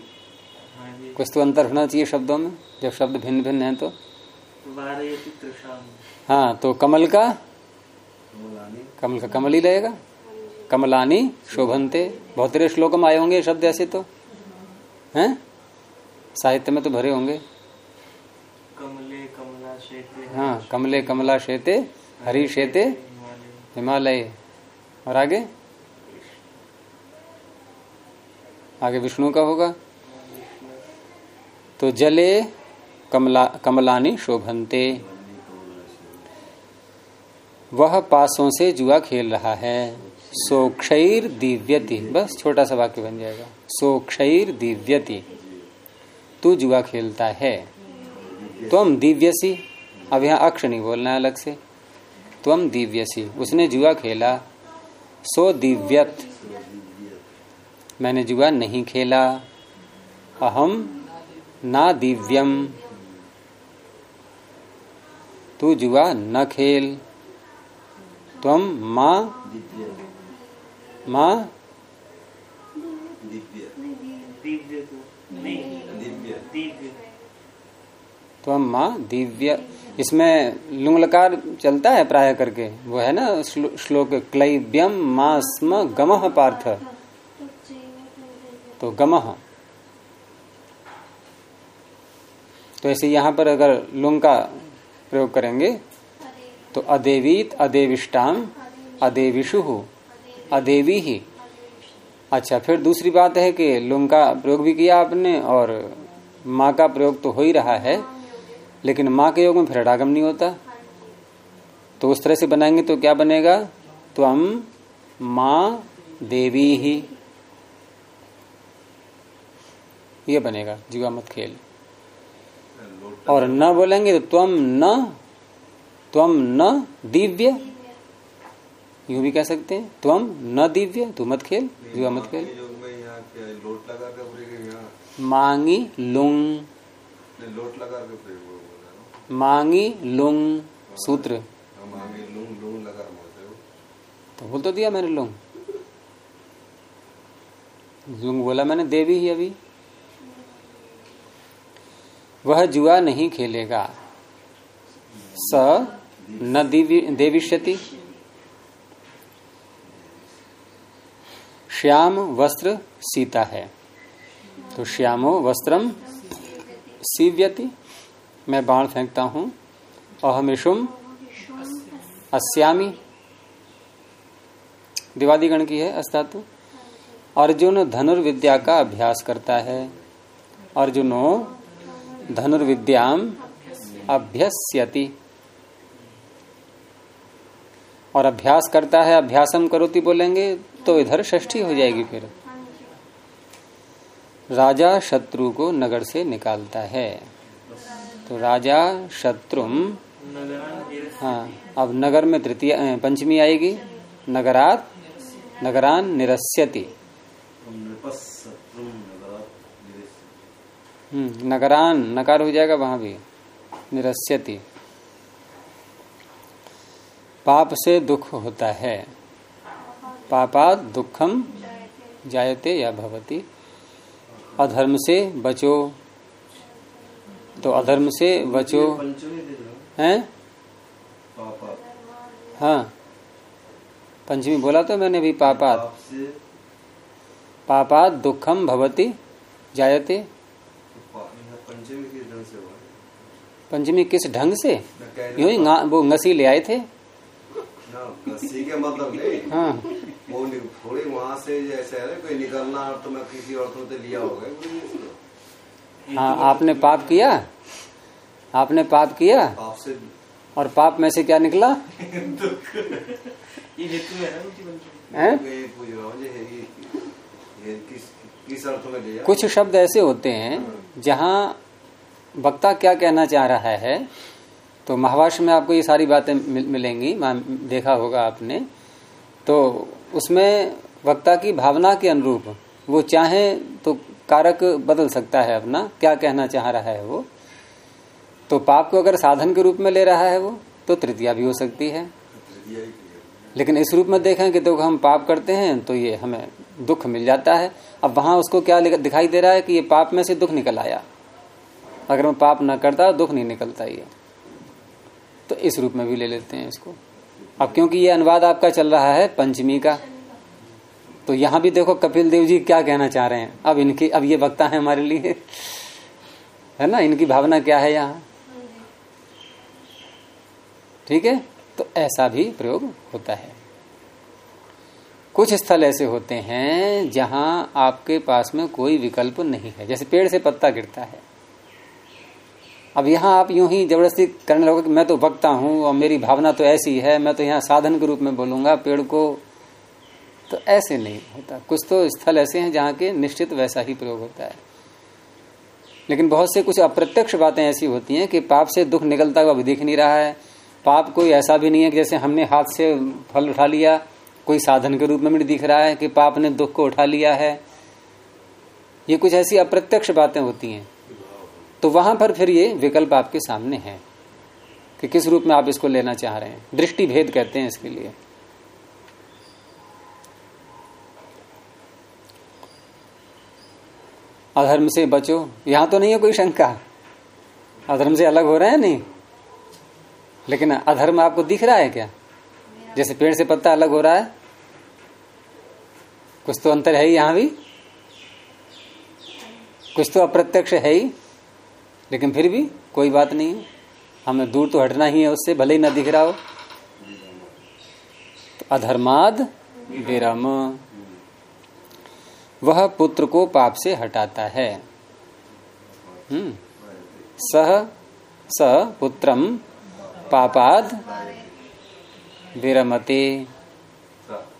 हाँ कुछ तो अंतर होना चाहिए शब्दों में। जब शब्द भिन्न भिन्न है तो। हाँ तो कमल का? कमल का कमल ही रहेगा। कमलानी शोभनते। बहुत तेरे श्लोक में आए होंगे शब्द ऐसे तो? हैं? साहित्य में तो भरे होंगे। कमले कमला शेते हाँ कमले कमला शेते हरी शेते हिमालय हिमालय। और आगे? आगे विष्णु का होगा। तो जले कमला कमलानी शोभनते। वह पासों से जुआ खेल रहा है। सोक्षर दिव्यति बस छोटा सा वाक्य बन जाएगा। सोक्षर दिव्यति तू जुआ खेलता है। तुम दिव्यसी। अब यहाँ अक्ष नहीं बोलना है अलग से। तुम दिव्यसी। उसने जुआ खेला। सो दिव्यत मैंने जुआ नहीं खेला। अहम ना दिव्यम तू जुआ न खेल। तुम माँ माँ? तो तुम माँ, दिव्य। इसमें लुंगलकार चलता है प्राय करके। वो है ना श्लोक क्लैव्यम माँ स्म गमः पार्थ। तो गमः। तो ऐसे यहाँ पर अगर लुंग का प्रयोग करेंगे तो अदेवीत अदेविष्टाम अदेविषु। अदेवी ही। अच्छा फिर दूसरी बात है कि लुंग का प्रयोग भी किया आपने और माँ का प्रयोग तो हो ही रहा है, लेकिन माँ के योग में फिर अडागम नहीं होता। तो उस तरह से बनाएँगे तो क्या बनेगा? त्वम माँ देवी ही। ये बनेगा, जीवा मत खेल। और न बोलेंगे तो त्वम न त्वम न दिव्य। यूँ भी कह सकते हैं त्वम न दिव्य तू मत खेल जीवा मत खेल। है, यहाँ? मांगी लुंग। लोट लगा के मांगी लुंग सूत्र। लगा बोलते हो? तो बोल तो दिया मैंने लुंग। लुंग बोला मैंने देवी ही अभी। वह जुआ नहीं खेलेगा। स न दिव्य देविष्यति। श्याम वस्त्र सीता है। तो श्यामो वस्त्रम सीव्यति। मैं बाण फेंकता हूँ। अहमिशुम अस्यामी। दिवादीगण की है अस्तातु। अर्जुन धनुर्विद्या का अभ्यास करता है। अर्जुनो धनुर्विद्याम अभ्यस्यति। और अभ्यास करता है अभ्यासम करोति बोलेंगे तो इधर षष्ठी हो जाएगी फिर। राजा शत्रु को नगर से निकालता है। तो राजा नगरान हाँ अब नगर में तृतीय पंचमी आएगी। नगरात नगरान निरस्यति। हम्म, नगरान नकार हो जाएगा वहाँ भी। निरस्यति। पाप से दुख होता है। पापात दुखम जायते या भवती। अधर्म से बचो। तो अधर्म से बचो। हैं? हाँ। पंचमी बोला तो मैंने भी पापात। पाप पापात दुखम भवती जायते। पंचमी किस ढंग से? यूँ ही वो ngसी ले आए थे। हूँ गस्सी के मतलब नहीं। हाँ। वो थोड़ी वहाँ से जैसे है कोई निकलना और तो मैं किसी अर्थों से लिया होगा हाँ आपने पाप किया? आपने पाप किया? पाप से और पाप में से क्या निकला? ये हेतु है ना हैं? हूँ? कुछ शब्द ऐसे होते हैं। जहाँ वक्ता क्या कहना चाह रहा है तो महाभाष्य में आपको ये सारी बातें मिल, मिलेंगी देखा होगा आपने। तो उसमें वक्ता की भावना के अनुरूप वो चाहे तो कारक बदल सकता है अपना क्या कहना चाह रहा है वो। तो पाप को अगर साधन के रूप में ले रहा है वो तो तृतीया भी हो सकती है। लेकिन इस रूप में देखें कि तो हम पाप करते हैं तो ये हमें दुख मिल जाता है। अब वहाँ उसको क्या दिखाई दे रहा है कि ये पाप में से दुख निकल आया। अगर मैं पाप न करता दुख नहीं निकलता ये। तो इस रूप में भी ले लेते हैं इसको। अब क्योंकि ये अनुवाद आपका चल रहा है पंचमी का तो यहाँ भी देखो कपिल देव जी क्या कहना चाह रहे हैं। अब इनकी, अब ये वक्ता है हमारे लिए। [LAUGHS] है ना? इनकी भावना क्या है यहाँ? ठीक है? तो ऐसा भी प्रयोग होता है। कुछ स्थल ऐसे होते हैं जहाँ आपके पास में कोई विकल्प नहीं है। जैसे पेड़ से पत्ता गिरता है। अब यहाँ आप यूँ ही ज़बरदस्ती करने लगोगे कि मैं तो वक्ता हूँ और मेरी भावना तो ऐसी है, मैं तो यहाँ साधन के रूप में बोलूँगा, पेड़ को तो ऐसे नहीं होता। कुछ तो स्थल ऐसे हैं जहाँ के निश्चित वैसा ही प्रयोग होता है। लेकिन बहुत से कुछ अप्रत्यक्ष बातें ऐसी होती हैं कि पाप से दुख निकलता हुआ दिख नहीं रहा है। पाप कोई ऐसा भी नहीं है कि जैसे हमने हाथ से फल उठा लिया, कोई साधन के रूप में भी दिख रहा है कि पाप ने दुख को उठा लिया है। ये कुछ ऐसी अप्रत्यक्ष बातें होती हैं। तो वहाँ पर फिर ये विकल्प आपके सामने है कि किस रूप में आप इसको लेना चाह रहे हैं। दृष्टि भेद कहते हैं इसके लिए। अधर्म से बचो। यहाँ तो नहीं है कोई शंका। अधर्म से अलग हो रहे हैं, नहीं। लेकिन अधर्म आपको दिख रहा है क्या? जैसे पेड़ से पत्ता अलग हो रहा है। कुछ तो अंतर है ही यहाँ भी। कुछ तो अप्रत्यक्ष है ही। लेकिन फिर भी कोई बात नहीं। है हमें दूर तो हटना ही है उससे भले ही ना दिख रहा हो। तो अधर्माद विरम। वह पुत्र को पाप से हटाता है। हम्म। सह स पुत्रम पापाद विरमते।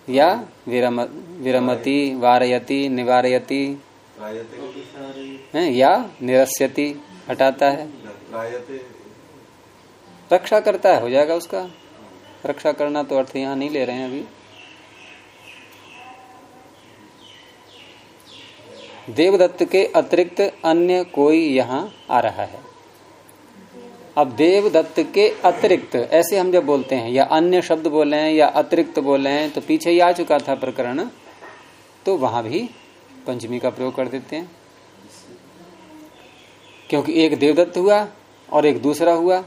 या विरम विरमति वारयति निवारयति। या निरस्यति। हटाता है। रक्षा करता है, हो जाएगा उसका। रक्षा करना तो अर्थ यहाँ नहीं ले रहे हैं अभी। देवदत्त के अतिरिक्त अन्य कोई यहाँ आ रहा है। अब देवदत्त के अतिरिक्त, ऐसे हम जब बोलते हैं, या अन्य शब्द बोले हैं, या अतिरिक्त बोले हैं तो पीछे ही आ चुका था प्रकरण तो वहाँ भी पंचमी का प्रयोग कर देते हैं। क्योंकि एक देवदत्त हुआ और एक दूसरा हुआ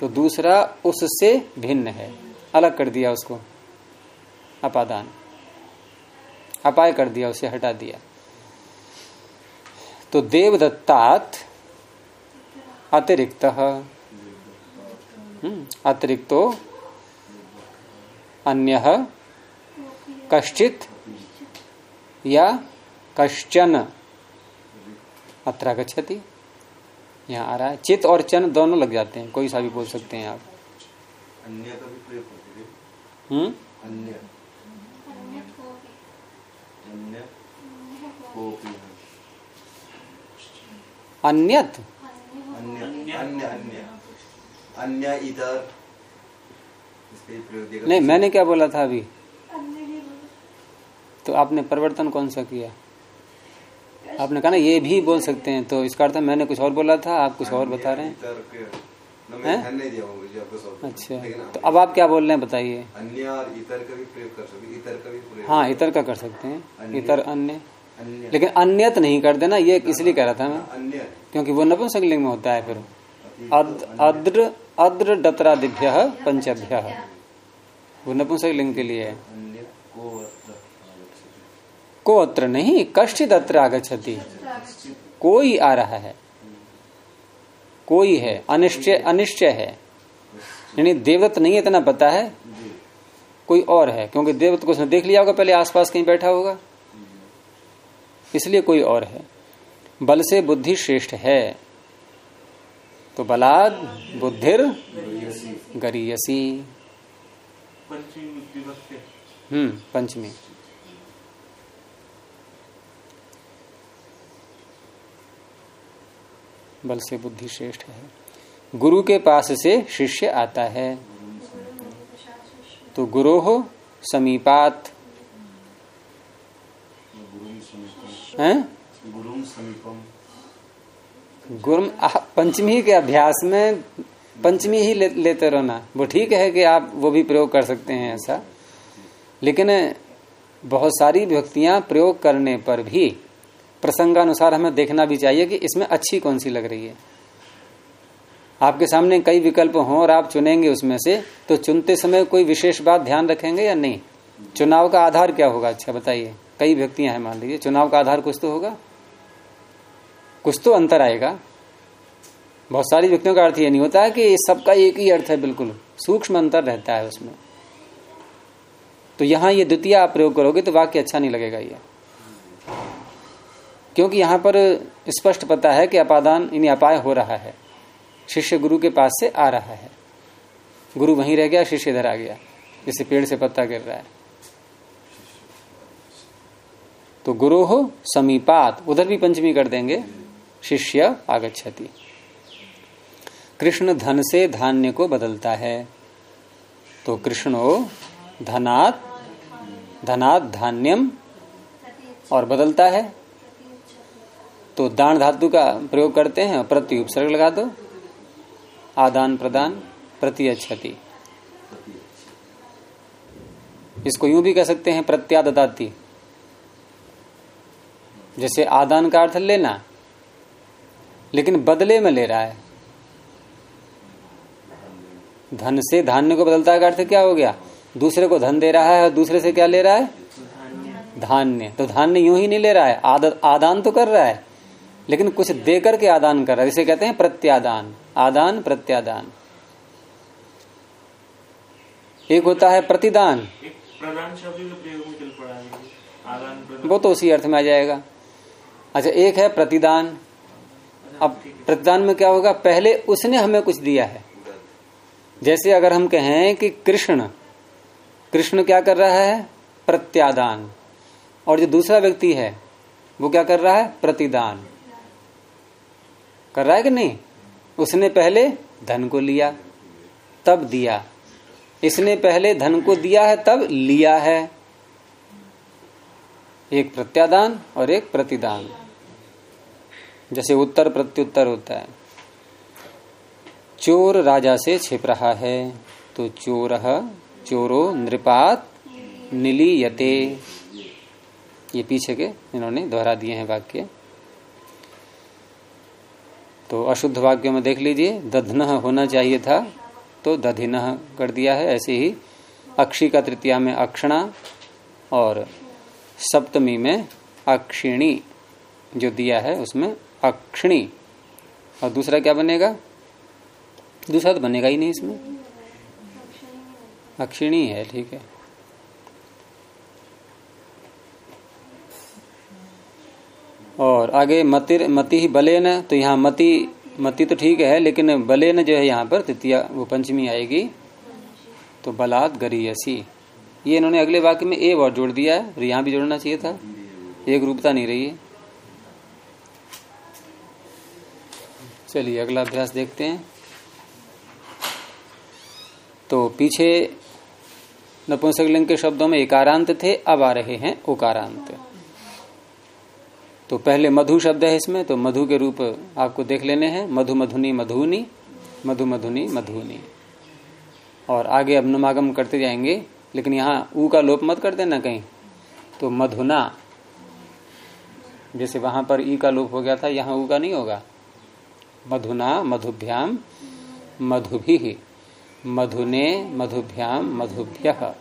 तो दूसरा उससे भिन्न है। अलग कर दिया उसको। अपादान। अपाय कर दिया, उसे हटा दिया। तो देवदत्तात अतिरिक्त। अतिरिक्तो अन्य कश्चित या कश्चन। अत्र गच्छति यहाँ आ रहा है। चित और चन दोनों लग जाते हैं। कोई सा भी बोल सकते हैं आप। अन्य का भी प्रयोग करते हैं। हम्म? अन्य। अन्य अन्य को भी। अन्यत? अन्य अन्य अन्य। अन्य अन्य इधर। इसका प्रयोग देगा नहीं मैंने क्या बोला था अभी? तो आपने परिवर्तन कौन सा किया? आपने कहा ना ये भी बोल सकते हैं। तो इसका अर्थ मैंने कुछ और बोला था आप कुछ और बता रहे हैं। ना हैं? अच्छा। तो अब आप क्या बोल रहे हैं बताइए। हाँ इतर का कर सकते हैं। इतर अन्य। लेकिन अन्यत नहीं कर देना ये इसलिए कह रहा था मैं। अन्य। क्योंकि वो नपुंसकलिंग में होता है फिर। अद- अद्र अद्र डतरादिभ्य पंचभ्य। वो नपुंसकलिंग के लिए है अन्य को अत्र आगच्छति। को अत्र नहीं कष्टित अत्र आगछति कोई आ रहा है। कोई है अनिश्चय अनिश्चय है। यानी देवदत्त नहीं इतना पता है। कोई और है क्योंकि देवदत्त को उसने देख लिया होगा पहले आसपास कहीं बैठा होगा। इसलिए कोई और है। बल से बुद्धि श्रेष्ठ है। तो बलाद बुद्धिर गरीयसी। हम्म पंचमी। बल से बुद्धि श्रेष्ठ है। गुरु के पास से शिष्य आता है। तो गुरु हो समीपात। गुरु पंचमी के अभ्यास में पंचमी ही ले, लेते रहना। वो ठीक है कि आप वो भी प्रयोग कर सकते हैं ऐसा। लेकिन बहुत सारी व्यक्तियाँ प्रयोग करने पर भी प्रसंगानुसार हमें देखना भी चाहिए कि इसमें अच्छी कौन सी लग रही है। आपके सामने कई विकल्प हों और आप चुनेंगे उसमें से तो चुनते समय कोई विशेष बात ध्यान रखेंगे या नहीं? चुनाव का आधार क्या होगा? अच्छा बताइए। कई व्यक्तियाँ हैं, मान लीजिए। चुनाव का आधार कुछ तो होगा। कुछ तो अंतर आएगा। बहुत सारी व्यक्तियों का अर्थ ये नहीं होता है कि सबका एक ही अर्थ है, बिल्कुल। सूक्ष्म अंतर रहता है उसमें। तो यहाँ ये द्वितीय आप प्रयोग करोगे तो वाक्य अच्छा नहीं लगेगा ये। क्योंकि यहाँ पर स्पष्ट पता है कि अपादान इन अपाय हो रहा है। शिष्य गुरु के पास से आ रहा है। गुरु वहीं रह गया, शिष्य इधर आ गया। जैसे पेड़ से पत्ता गिर रहा है। तो गुरु हो समीपात, उधर भी पंचमी कर देंगे। शिष्य आगच्छति। कृष्ण धन से धान्य को बदलता है। तो कृष्णो धनात धनात धान्यम और बदलता है। तो दान धातु का प्रयोग करते हैं प्रति उपसर्ग लगा दो। आदान प्रदान प्रति क्षति इसको यूँ भी कह सकते हैं प्रत्यादताती जैसे आदान का अर्थ लेना लेकिन बदले में ले रहा है। धन से धान्य को बदलता का अर्थ क्या हो गया? दूसरे को धन दे रहा है और दूसरे से क्या ले रहा है? धान्य। तो धान्य यूँ ही नहीं ले रहा है। आद, आदान तो कर रहा है। लेकिन कुछ देकर के आदान कर रहा है। जिसे कहते हैं प्रत्यादान। आदान प्रत्यादान। एक होता है प्रतिदान। तो वो तो उसी अर्थ में आ जाएगा। अच्छा एक है प्रतिदान। अब प्रतिदान में क्या होगा? पहले उसने हमें कुछ दिया है। जैसे अगर हम कहें कि कृष्ण कृष्ण क्या कर रहा है? प्रत्यादान। और जो दूसरा व्यक्ति है वो क्या कर रहा है? प्रतिदान। कर रहा है कि नहीं? उसने पहले धन को लिया, तब दिया। इसने पहले धन को दिया है, तब लिया है। एक प्रत्यादान और एक प्रतिदान। जैसे उत्तर प्रत्युत्तर होता है। चोर राजा से छिप रहा है तो चोर चोरो नृपात निलीयते। ये पीछे के इन्होंने दोहरा दिए हैं वाक्य। तो अशुद्ध वाक्य में देख लीजिए, दधन होना चाहिए था तो दधिन कर दिया है, ऐसे ही अक्षी का तृतीया में अक्षणा और सप्तमी में अक्षिणी जो दिया है, उसमें अक्षिणी। और दूसरा क्या बनेगा? दूसरा तो बनेगा ही नहीं इसमें। अक्षिणी है, ठीक है। और आगे मतिर मति ही बलेन तो यहाँ मति मति तो ठीक है, लेकिन बलेन जो है यहाँ पर तृतीया, वो पंचमी आएगी। तो बलात् गरीयसी। ये इन्होंने अगले वाक्य में ए वर्ड जोड़ दिया है, और यहाँ भी जोड़ना चाहिए था। एक रूपता नहीं रही है। चलिए, अगला अभ्यास देखते हैं। तो पीछे नपुंसकलिंग के शब्दों में एकारांत थे, अब आ रहे हैं उकारांत। तो पहले मधु शब्द है इसमें तो मधु के रूप आपको देख लेने हैं। मधु मधुनी मधुनी, मधु मधुनी मधुनी। और आगे अब नुमागम करते जाएँगे, लेकिन यहाँ ऊ का लोप मत कर देना कहीं। तो मधुना, जैसे वहाँ पर ई का लोप हो गया था, यहाँ ऊ का नहीं होगा। मधुना, मधुभ्याम, मधुभि। मधुने, मधुभ्याम, मधुभ्य।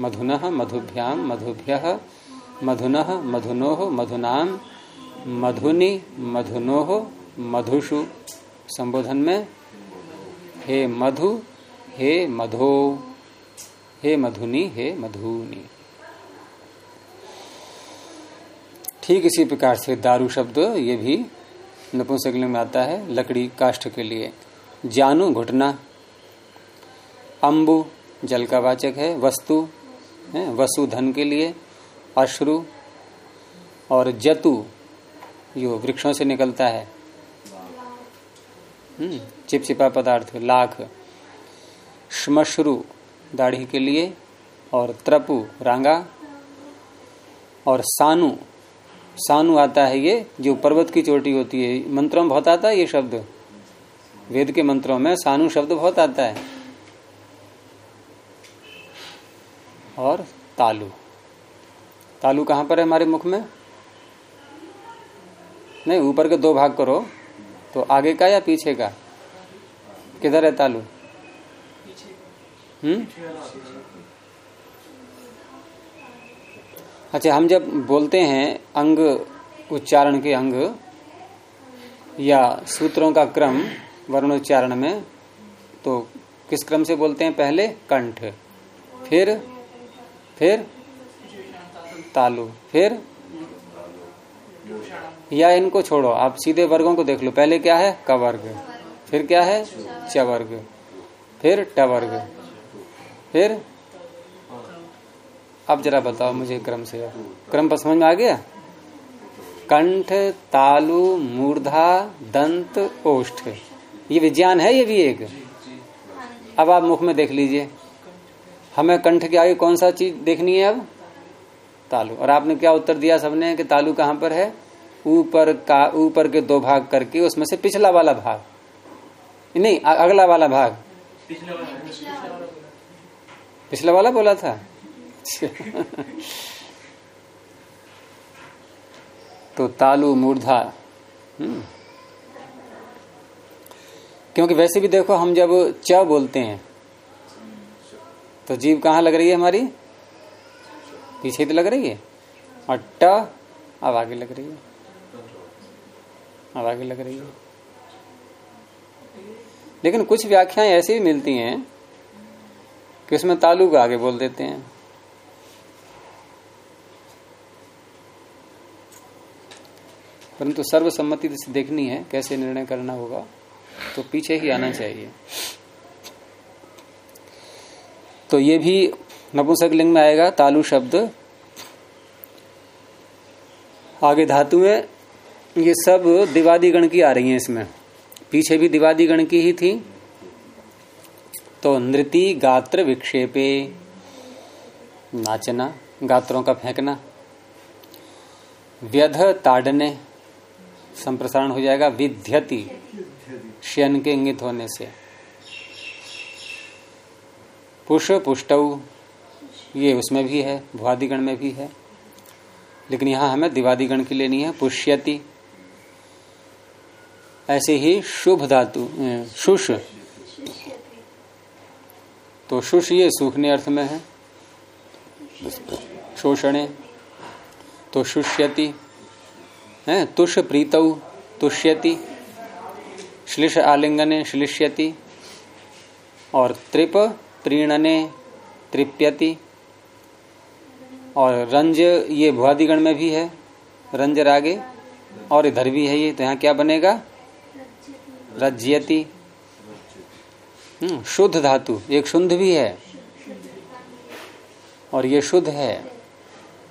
मधुन, मधुभ्याम, मधुभ्य। मधुन, मधुनो, मधुनाम। मधुनि मधुनो मधुषु। संबोधन में, हे मधु, हे मधो, हे मधुनी हे मधुनी। ठीक इसी प्रकार से दारू शब्द, ये भी नपुंसकलिंग में आता है, लकड़ी काष्ठ के लिए। जानु घुटना, अंबु जल का वाचक है, वस्तु, है, वसु धन के लिए, अश्रु और जतु यो वृक्षों से निकलता है। हम्म, चिपचिपा पदार्थ लाख श्मश्रु दाढ़ी के लिए और त्रपु रांगा और सानु। सानु आता है ये जो पर्वत की चोटी होती है। मंत्रों में बहुत आता है ये शब्द। वेद के मंत्रों में सानु शब्द बहुत आता है। और तालु। तालु कहाँ पर है हमारे मुख में? नहीं, ऊपर के दो भाग करो। तो आगे का या पीछे का? किधर है तालु? हम्म? अच्छा हम जब बोलते हैं अंग उच्चारण के अंग या सूत्रों का क्रम वर्णोच्चारण में तो किस क्रम से बोलते हैं पहले? कंठ। फिर? फिर? तालु। फिर? या इनको छोड़ो। आप सीधे वर्गों को देख लो। पहले क्या है? क वर्ग। फिर क्या है? च वर्ग। फिर ट वर्ग। फिर? अब जरा बताओ मुझे क्रम से। क्रम पर समझ में आ गया? कंठ, तालु, मूर्धा, दंत, ओष्ठ। ये विज्ञान है ये भी एक? अब आप मुख में देख लीजिए। हमें कंठ के आगे कौन सा चीज़ देखनी है अब? तालु। और आपने क्या उत्तर दिया सबने कि तालु कहाँ पर है? ऊपर का ऊपर के दो भाग करके उसमें से पिछला वाला भाग। नहीं अगला वाला भाग। पिछला वाला पिछला वाला बोला था? तो तालु मूर्धा। हम्म। क्योंकि वैसे भी देखो हम जब च बोलते हैं तो जीव कहाँ लग रही है हमारी? पीछे तो लग रही है। और ट अब आगे लग रही है। अब आगे लग रही है। लेकिन कुछ व्याख्याएँ ऐसी भी मिलती हैं कि उसमें तालु का आगे बोल देते हैं। परंतु सर्वसम्मति से देखनी है कैसे निर्णय करना होगा तो पीछे ही आना चाहिए। तो ये भी नपुंसक लिंग में आएगा, तालु शब्द। आगे धातु में ये सब दिवादी गण की आ रही हैं इसमें। पीछे भी दिवादी गण की ही थी। तो नृति गात्र विक्षेपे। नाचना, गात्रों का फेंकना। व्यध ताड़ने, संप्रसारण हो जाएगा। विध्यति, शयन के इंगित होने से। पुष पुष्टव ये उसमें भी है भुआदिगण में भी है। लेकिन यहाँ हमें दिवादिगण की लेनी है, पुष्यति। ऐसे ही शुभ धातु शुष तो शुष ये सूखने अर्थ में है। शोषणे। तो शुष्यति है तुष प्रीतौ, तुष्यति। श्लिष आलिंगने श्लिष्यति। और त्रिप प्रीणने तृप्यति। और रंज ये भुआदिगण में भी है। रंज रागे और इधर भी है ये तो यहाँ क्या बनेगा? रज्यति हम्म, शुद्ध धातु एक शुद्ध भी है और ये शुद्ध है।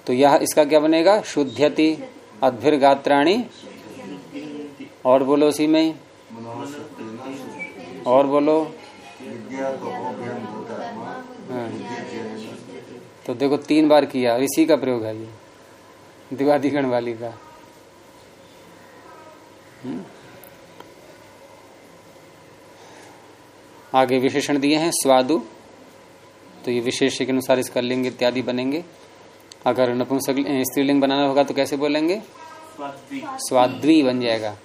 तो यह इसका क्या बनेगा? शुद्धति अद्भिर गात्राणी और बोलो उसी में। और बोलो। हाँ। तो देखो तीन बार किया और इसी का प्रयोग है ये दिवादिगण वाली का। हम्म। आगे विशेषण दिए हैं स्वादु। तो ये विशेष के अनुसार इसका लिंग इत्यादि बनेंगे। अगर नपुंसक स्त्रीलिंग बनाना होगा तो कैसे बोलेंगे? स्वाद्वी। बन जाएगा।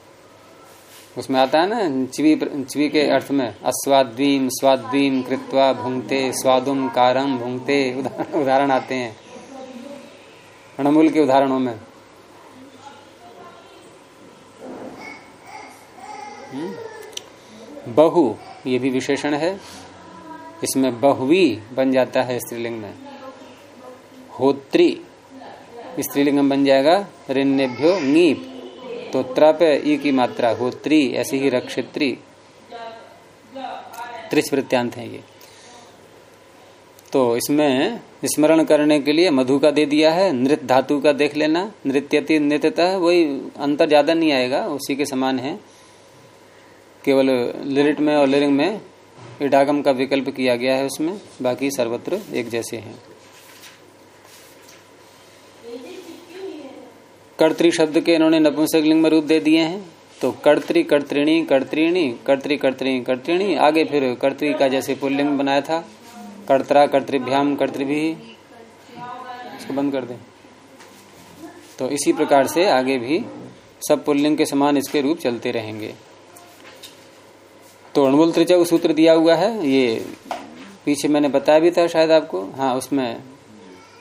उसमें आता है ना चिवी चिवी के अर्थ में अस्वाद्वीम स्वाद्वीम कृत्वा भूंगते स्वादुम कारम भूंगते उदाहरण उदाहरण आते हैं। अणमूल के उदाहरणों में। हम्म? बहु। ये भी विशेषण है। इसमें बहुवी बन जाता है स्त्रीलिंग में। होत्री स्त्रीलिंग बन जाएगा। ऋण्यभ्यो नीप तो त्र पे ई की मात्रा, होत्री, ऐसी ही रक्षित्री। त्रिच प्रत्यांत है ये। तो इसमें स्मरण करने के लिए मधु का दे दिया है, नृत्य धातु का देख लेना। नृत्यति नृत्यता वही अंतर ज़्यादा नहीं आएगा, उसी के समान है। केवल लिरिट में और लिरिंग में इडागम का विकल्प किया गया है उसमें, बाकी सर्वत्र एक जैसे हैं। कर्तरी शब्द के इन्होंने नपुंसक लिंग में रूप दे दिए हैं। तो कर्तरी कर्तृणी कर्तृणी कर्तरी कर्तरी कर्तृणी, आगे फिर कर्तरी का जैसे पुल्लिंग बनाया था। कर्तरा, कर्तृभ्याम, कर्तृभि। इसको बंद कर दे। तो इसी प्रकार से आगे भी सब पुल्लिंग के समान इसके रूप चलते रहेंगे। तो अणुल त्रिचक सूत्र दिया हुआ है, ये पीछे मैंने बताया भी था शायद आपको। हाँ उसमें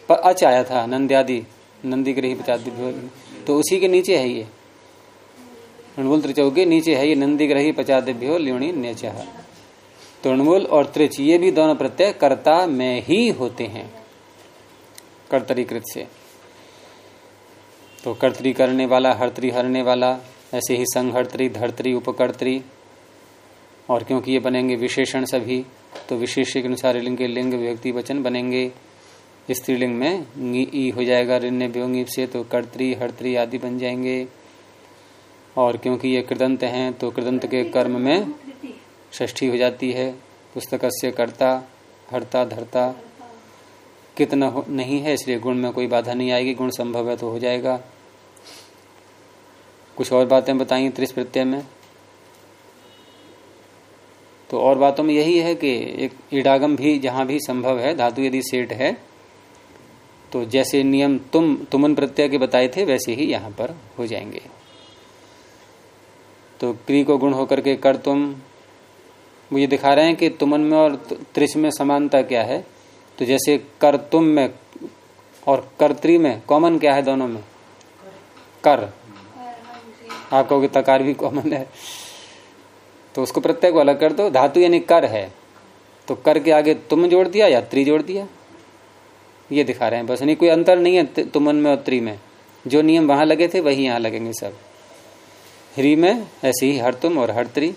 प- अच आया था, नंद्यादि नंदी ग्रही पचादी तो उसी के नीचे है ये। अणुल त्रिचौ के नीचे है ये नंदी ग्रही पचादिभ्यो लिवणी नेचा तो अणुल और त्रिच ये भी दोनों प्रत्यय कर्ता में ही होते हैं, कर्तरीकृत से। तो कर्तरी करने वाला, हर्तरी हरने वाला, ऐसे ही संहर्तरी धर्तरी, उपकर्तरी और क्योंकि ये बनेंगे विशेषण सभी तो विशेष के अनुसार लिंग के लिंग व्यक्ति वचन बनेंगे। स्त्रीलिंग में ई हो जाएगा, ऋण्य व्योंगी से तो कर्तरी, हर्तरी आदि बन जाएँगे। और क्योंकि ये कृदंत हैं तो कृदंत के कर्म में षष्ठी हो जाती है। पुस्तक से कर्ता, हरता, धरता, कितना नहीं है, इसलिए गुण में कोई बाधा नहीं आएगी, गुण संभव है तो हो जाएगा। कुछ और बातें बताई त्रिस प्रत्यय में? तो और बातों में यही है कि एक इडागम भी जहाँ भी संभव है धातु यदि सेठ है तो जैसे नियम तुम तुमन प्रत्यय के बताए थे वैसे ही यहाँ पर हो जाएँगे। तो क्री को गुण होकर के कर तुम। वो ये दिखा रहे हैं कि तुमन में और त्रिश में समानता क्या है? तो जैसे कर तुम में और कर्त्री में कॉमन क्या है दोनों में? कर। आप कहोगे तकार भी कॉमन है। तो उसको प्रत्यय को अलग कर दो। धातु यानी कर है। तो कर के आगे तुम जोड़ दिया या त्रि जोड़ दिया? ये दिखा रहे हैं। बस नहीं कोई अंतर नहीं है तुमन में और त्रि में। जो नियम वहाँ लगे थे, वही यहाँ लगेंगे सब। ह्री में ऐसे ही हर तुम और हर हरत्री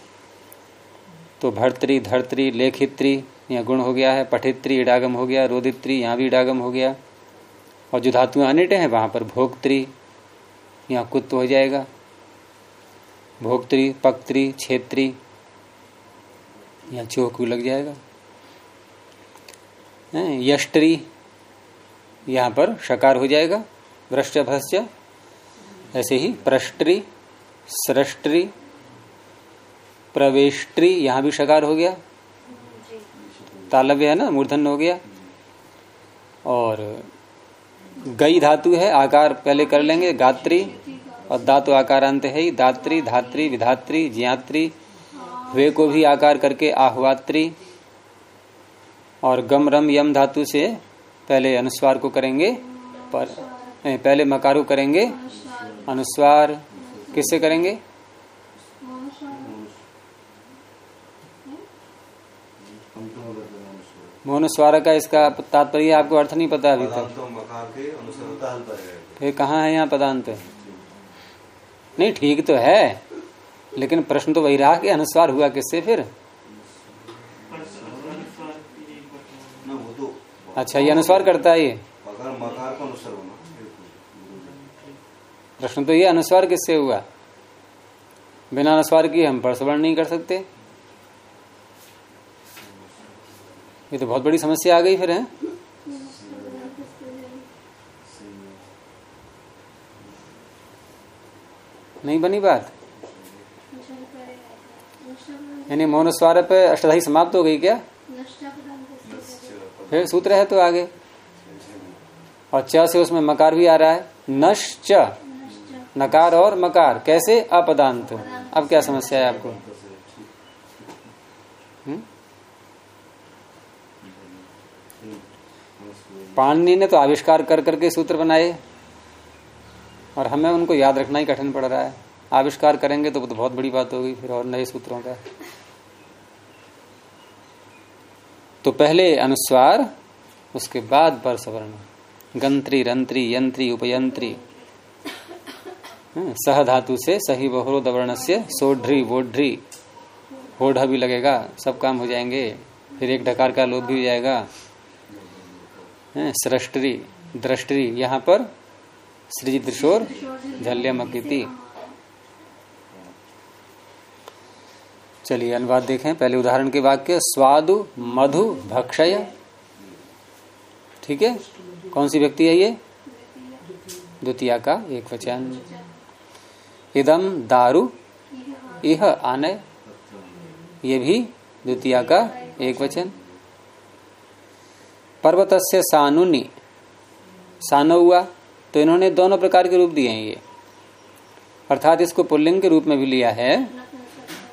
तो भर्त्री धरत्री लेखित्री यहाँ गुण हो गया है। पठित्री इडागम हो गया। रोदित्री यहाँ भी इडागम हो गया। और जो धातुएँ अनिट हैं, वहाँ पर भोक्त्री यहाँ कुत्व हो जाएगा। भोक्त्री पक्त्री क्षेत्री यहाँ चौकू लग जाएगा। यष्टरी यहाँ पर शकार हो जाएगा। वृष्ट भस्य ऐसे ही प्रष्टरी सृष्टरी प्रवेष्टरी यहाँ भी शकार हो गया। तालव्य है ना मूर्धन हो गया। और गई धातु है आकार पहले कर लेंगे गात्री। और धातु आकारांत है ही। दात्री धात्री विधात्री ज्ञात्री वे को भी आकार करके आह्वात्री। और गम रम यम धातु से पहले अनुस्वार को करेंगे पर पहले मकारू करेंगे। अनुस्वार किससे करेंगे? मोनुस्वार का इसका तात्पर्य आपको अर्थ नहीं पता अभी तक। फिर कहाँ है यहाँ पदांत नहीं ठीक तो है लेकिन प्रश्न तो वही रहा कि अनुस्वार हुआ किससे फिर? अच्छा ये अनुस्वार करता है ये। प्रश्न तो ये अनुस्वार किससे हुआ? बिना अनुस्वार की हम परसवर्ण नहीं कर सकते। ये तो बहुत बड़ी समस्या आ गई फिर है? नहीं बनी बात? यानी मौन स्वर पे अष्टाधाई समाप्त हो गई क्या? फिर सूत्र है तो आगे। और च से उसमें मकार भी आ रहा है। नश्च। नकार और मकार। कैसे? अपदांत। अब क्या समस्या है आपको? हम्म? पाणनी ने तो आविष्कार कर करके सूत्र बनाए। और हमें उनको याद रखना ही कठिन पड़ रहा है। आविष्कार करेंगे तो, वो तो बहुत बड़ी बात होगी फिर और नए सूत्रों का। तो पहले अनुस्वार उसके बाद पर सवर्ण गंत्री रंत्री यंत्री उपयंत्री। हाँ, सह धातु से सही बहरो दवर्ण से सोढ़ी वोढ़ी होढ़ भी लगेगा सब काम हो जाएँगे। फिर एक ढकार का लोभ भी हो जाएगा। हाँ, सृष्टि दृष्टि यहाँ पर श्री त्रिशोर झल्यमकृति चलिए अनुवाद देखें। पहले उदाहरण के वाक्य, स्वादु मधु भक्षय। ठीक है? कौन सी व्यक्ति है ये? द्वितीय का एक वचन। इदम दारु यह आनय ये भी द्वितीय का एक वचन। पर्वत से सानुनी सानो हुआ तो इन्होंने दोनों प्रकार के रूप दिए हैं ये। अर्थात इसको पुल्लिंग के रूप में भी लिया है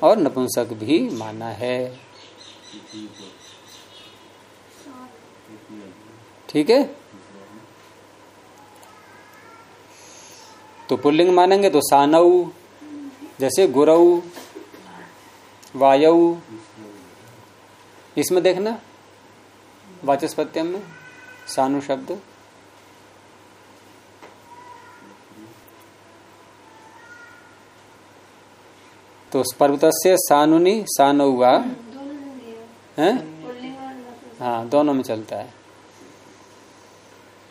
और नपुंसक भी माना है। ठीक है? तो पुल्लिंग मानेंगे तो सानऊ, जैसे गुरऊ वायु इसमें देखना, वाचस्पत्यम में सानु शब्द। तो पर्वत से सानुनी सानुआ है? हाँ दोनों में चलता है।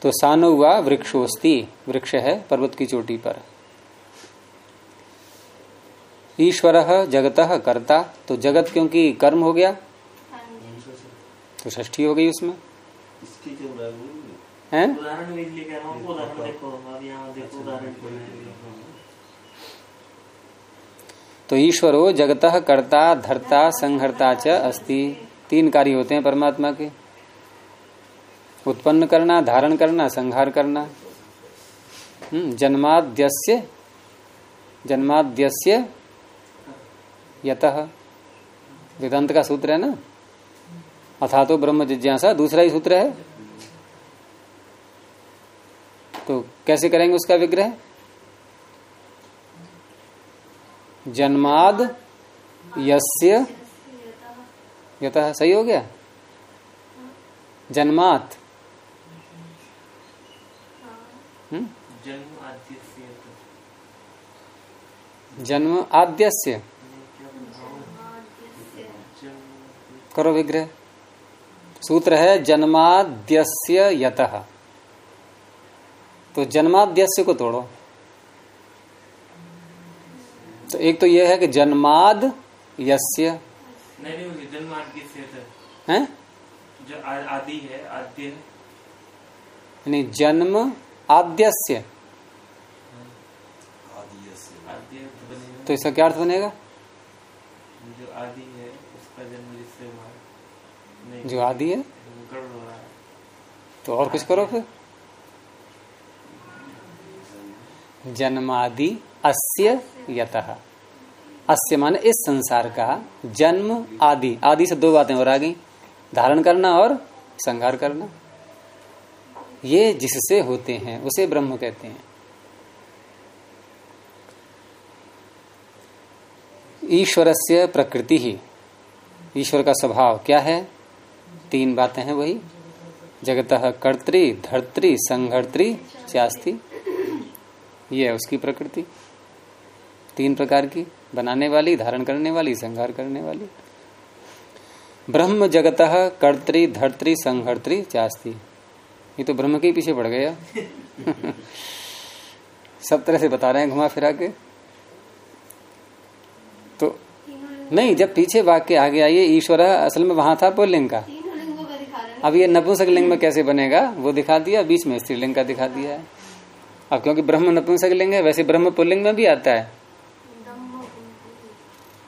तो सानुआ वृक्षोस्ती वृक्ष है पर्वत की चोटी पर। ईश्वर जगत कर्ता तो जगत क्योंकि कर्म हो गया? तो ष्ठी हो गई उसमें। है उदाहरण उदाहरण देखो अब यहाँ देखो उदाहरण तो ईश्वरो जगत कर्ता धरता संहरता च अस्ति। तीन कार्य होते हैं परमात्मा के। उत्पन्न करना धारण करना संहार करना। हम्म, जन्माद्यस्य जन्माद्यस्य यत। वेदांत का सूत्र है ना? अथा तो ब्रह्म जिज्ञासा दूसरा ही सूत्र है। तो कैसे करेंगे उसका विग्रह? जन्माद यस्य। यतः सही हो गया? जन्मात। हम्म? जन्म आद्यस्य। करो विग्रह। सूत्र है जन्माद्यस्य यतः। तो जन्माद्यस्य को तोड़ो। तो एक तो यह है कि जन्माद यस्य। नहीं नहीं वो जन्म आद्य से तो है? जो आदि है आद्य है। यानी जन्म आद्यस्य। आद्य तो इसका क्या अर्थ बनेगा? जो आदि है उसका जन्म जिससे नहीं जो आदि है। तो और कुछ करो फिर। जन्मादि अस्य यतः। अस्य माने इस संसार का जन्म आदि। आदि से दो बातें और आ गई। धारण करना और संहार करना। ये जिससे होते हैं, उसे ब्रह्म कहते हैं। ईश्वर से प्रकृति ही। ईश्वर का स्वभाव क्या है? तीन बातें हैं वही। जगत कर्त्री, धर्त्री, संघर्त्री, चास्ती। ये है उसकी प्रकृति। तीन प्रकार की, बनाने वाली, धारण करने वाली, संहार करने वाली। ब्रह्म जगत कर्त्री, धर्त्री संघर्त्री चास्ती। ये तो ब्रह्म के पीछे पड़ गया [LAUGHS] सब तरह से बता रहे हैं घुमा फिरा के। तो नहीं, जब पीछे वाक्य आगे आइए, ईश्वर असल में वहाँ था पुल्लिंग का। अब ये नपुंसक लिंग में कैसे बनेगा? वो दिखा दिया, बीच में स्त्रीलिंग का दिखा दिया है। अब क्योंकि ब्रह्म नपुंसक लिंग है, वैसे ब्रह्म पुल्लिंग में भी आता है।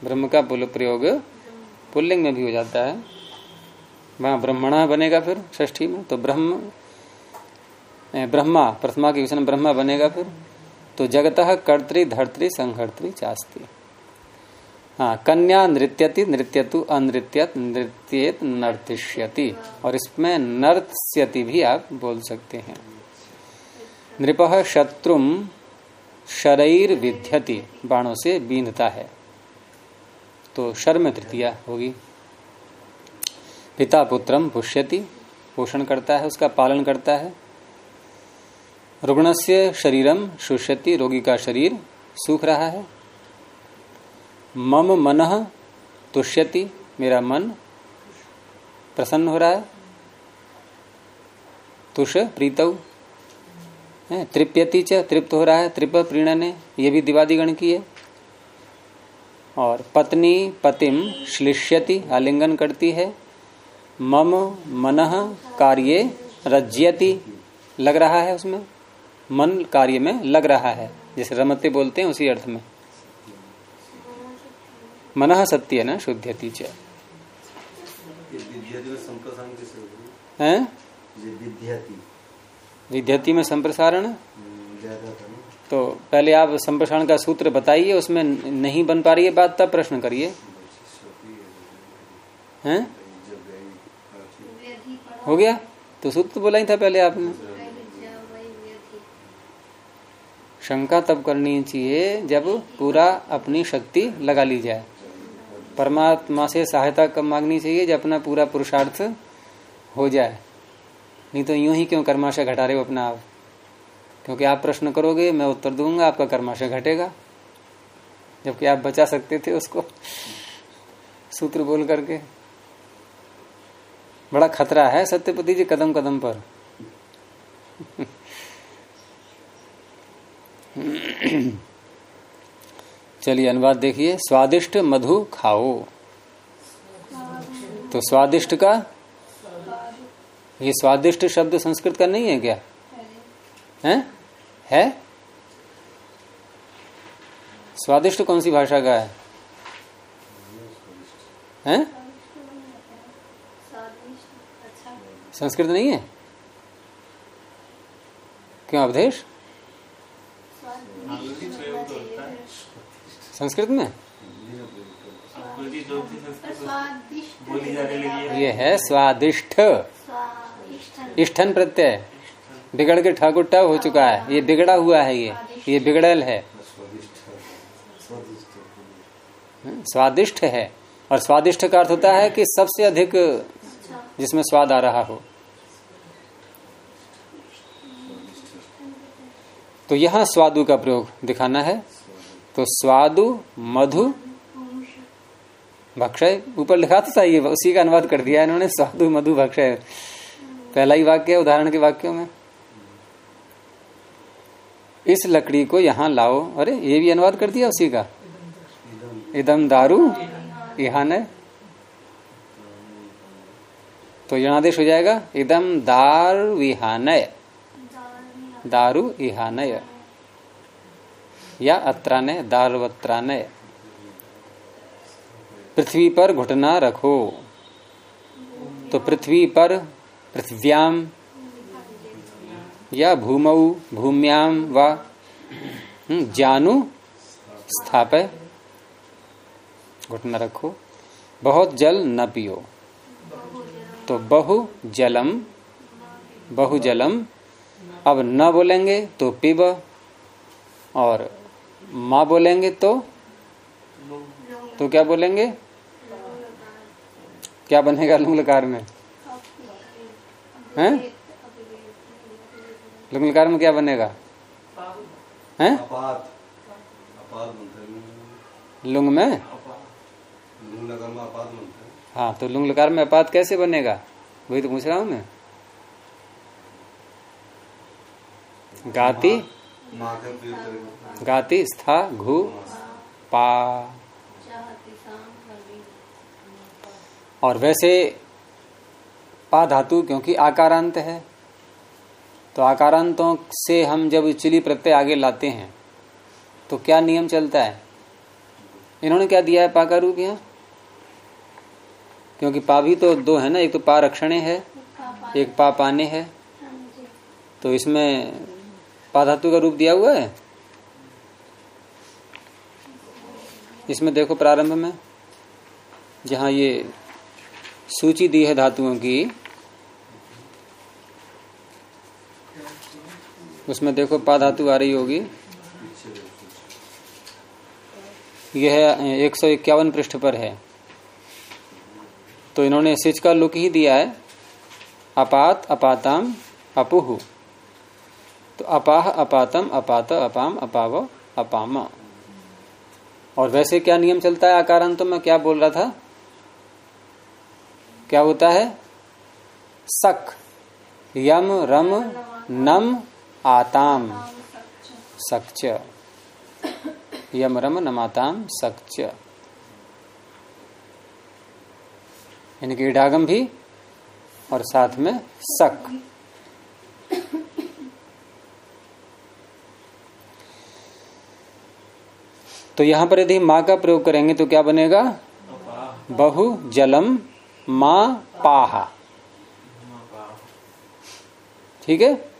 ब्रह्म का पुल प्रयोग पुल्लिंग में भी हो जाता है। वहाँ ब्रह्मणा बनेगा फिर षष्ठी में तो ब्रह्म ब्रह्मा, प्रथमा के विषय ब्रह्मा बनेगा फिर। तो जगत कर्तृ धर्तृ संहर्तृ चास्ती। हाँ कन्या नृत्यति, नृत्यतु अनृत्यत, नृत्येत नर्तिष्यति। और इसमें नर्त्यति भी आप बोल सकते हैं। नृप शत्रु शरीर विध्यति बाणों से बींधता है। तो शर्म तृतीया होगी। पिता पुत्रम पुष्यति पोषण करता है उसका पालन करता है। रुग्ण से शरीरम शुष्यति रोगी का शरीर सूख रहा है। मम मन तुष्यति मेरा मन प्रसन्न हो रहा है। तुष प्रीतव है, तृप्यति च तृप्त हो रहा है तृप प्रीणने ये भी दिवादिगण की है। और पत्नी पतिम श्लिष्यति आलिंगन करती है। मम मन कार्य रज्यति लग रहा है उसमें। मन कार्य में लग रहा है जैसे रमते बोलते हैं उसी अर्थ में। मन सत्य न शुद्धति च विद्यार्थी में संप्रसारण तो पहले आप संप्रसारण का सूत्र बताइए, उसमें नहीं बन पा रही है बात, तब प्रश्न करिए। हैं? हो गया? तो सूत्र तो बोला ही था पहले आपने। शंका तब करनी चाहिए जब पूरा अपनी शक्ति लगा ली जाए। परमात्मा से सहायता कब मांगनी चाहिए जब अपना पूरा पुरुषार्थ हो जाए? नहीं तो यूँ ही क्यों कर्माशय घटा रहे हो अपना आप? क्योंकि आप प्रश्न करोगे, मैं उत्तर दूँगा, आपका कर्माशय घटेगा। जबकि आप बचा सकते थे उसको। सूत्र बोल करके। बड़ा खतरा है सत्यपति जी कदम कदम पर। चलिए अनुवाद देखिए। स्वादिष्ट मधु खाओ। तो स्वादिष्ट का? ये स्वादिष्ट शब्द संस्कृत का नहीं है क्या? है? है? स्वादिष्ट कौन सी भाषा का है? हैं? संस्कृत नहीं है? क्यों अवधेश? संस्कृत में? है ये है स्वादिष्ट स्वादिष्ट। इष्ठन प्रत्यय। बिगड़ के ठाकुर टव हो चुका है। ये बिगड़ा हुआ है ये। ये बिगड़ल है। स्वादिष्ट है। और स्वादिष्ट का अर्थ होता है कि सबसे अधिक जिसमें स्वाद आ रहा हो। तो यहाँ स्वादु का प्रयोग दिखाना है। तो स्वादु, मधु, भक्षय, ऊपर लिखा तो था ये, उसी का अनुवाद कर दिया इन्होंने, स्वादु, मधु, भक्षय। पहला ही वाक्य उदाहरण के वाक्यों में। इस लकड़ी को यहाँ लाओ। अरे, ये भी अनुवाद कर दिया उसी का? इदम दारू? इहान है? तो यणादेश हो जाएगा, इदम दार विहानय दारू इहानय या अत्रानय दारवत्रानय पृथ्वी पर घुटना रखो। तो पृथ्वी पर पृथ्व्याम या भूमौ भूम्याम व हम्म, जानू स्थापय। घुटना रखो। बहुत जल न पियो। तो बहु जलम बहु जलम। अब न बोलेंगे तो पिब और माँ बोलेंगे तो? तो क्या बोलेंगे? क्या बनेगा लुंग लकार में? हैं? लुंग लकार में क्या बनेगा? हैं? अपात। अपात लुंग में? हाँ। तो लुंग लकार में अपात कैसे बनेगा? वही तो पूछ रहा हूँ मैं। गाती? गाती? स्था घू पा। और वैसे पा धातु क्योंकि आकारांत है। तो आकारांतों से हम जब चिली प्रत्यय आगे लाते हैं तो क्या नियम चलता है? इन्होंने क्या दिया है पा का रूप यहाँ? क्योंकि पा भी तो दो है ना, एक तो पा रक्षणे है, एक पा पाने है। तो इसमें पा धातु का रूप दिया हुआ है? इसमें देखो प्रारंभ में, जहाँ ये सूची दी है धातुओं की उसमें देखो पा धातु आ रही होगी। यह एक सौ इक्यावन पृष्ठ पर है। तो इन्होंने सिच का लुक ही दिया है। अपात, अपाताम, अपुहु। तो अपाह, अपातम, अपात, अपाम, अपाव, अपाम। और वैसे क्या नियम चलता है आकारांतों? में क्या बोल रहा था? क्या होता है? सक। यम, रम, नम आताम सक्च यम रम नमाताम सक्च यानी कि भी और साथ में सक। तो यहाँ पर यदि माँ का प्रयोग करेंगे तो क्या बनेगा? बहु जलम, माँ पाहा। ठीक है?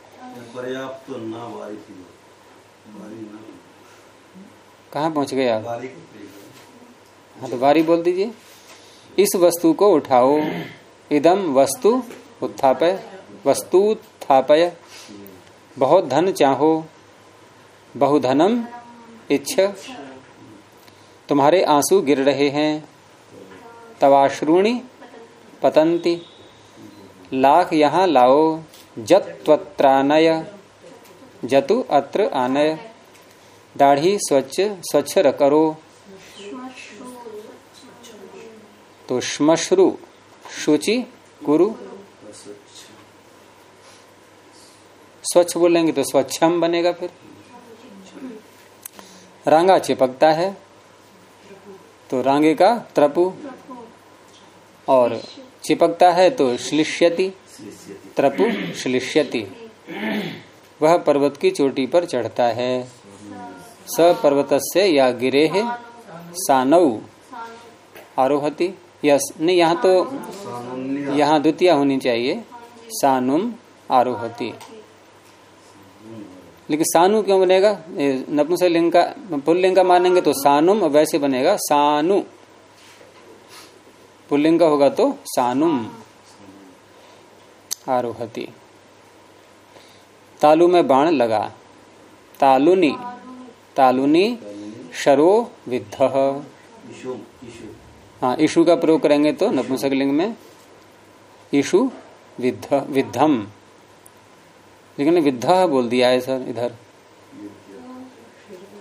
पर्याप्त तो ना बारी थी। बारी ना। कहाँ पहुँच गए आप? हाँ तो बारी बोल दीजिए। इस वस्तु को उठाओ। इदम वस्तु उत्थापय वस्तु उत्थापय बहुत धन चाहो बहुधनम इच्छ। तुम्हारे आँसू गिर रहे हैं। तवाश्रूणी पतंती। लाख यहाँ लाओ। जत्वत्रानय। जतु अत्र आनय। दाढ़ी स्वच्छ स्वच्छ करो तो श्मश्रु, शुचि, कुरु। स्वच्छ बोलेंगे तो स्वच्छम बनेगा फिर। रांगा चिपकता है। तो रांगे का त्रपु। और चिपकता है तो श्लिष्यति। त्रपु श्लिष्यति। वह पर्वत की चोटी पर चढ़ता है। स पर्वत से या गिरे है आरोहति। यस, नहीं, यहाँ तो यहाँ द्वितीय होनी चाहिए। सानुम आरोहति। लेकिन सानु क्यों बनेगा? नपुंसकलिंग का पुल्लिंग का मानेंगे तो सानुम वैसे बनेगा। सानु। पुल्लिंग का होगा तो सानुम आरोहति। तालु में बाण लगा। तालुनी। तालुनी शरो विद्ध। हाँ ईशु का प्रयोग करेंगे तो नपुंसक लिंग में। ईशु विद्ध विद्धम। लेकिन विद्ध बोल दिया है सर इधर।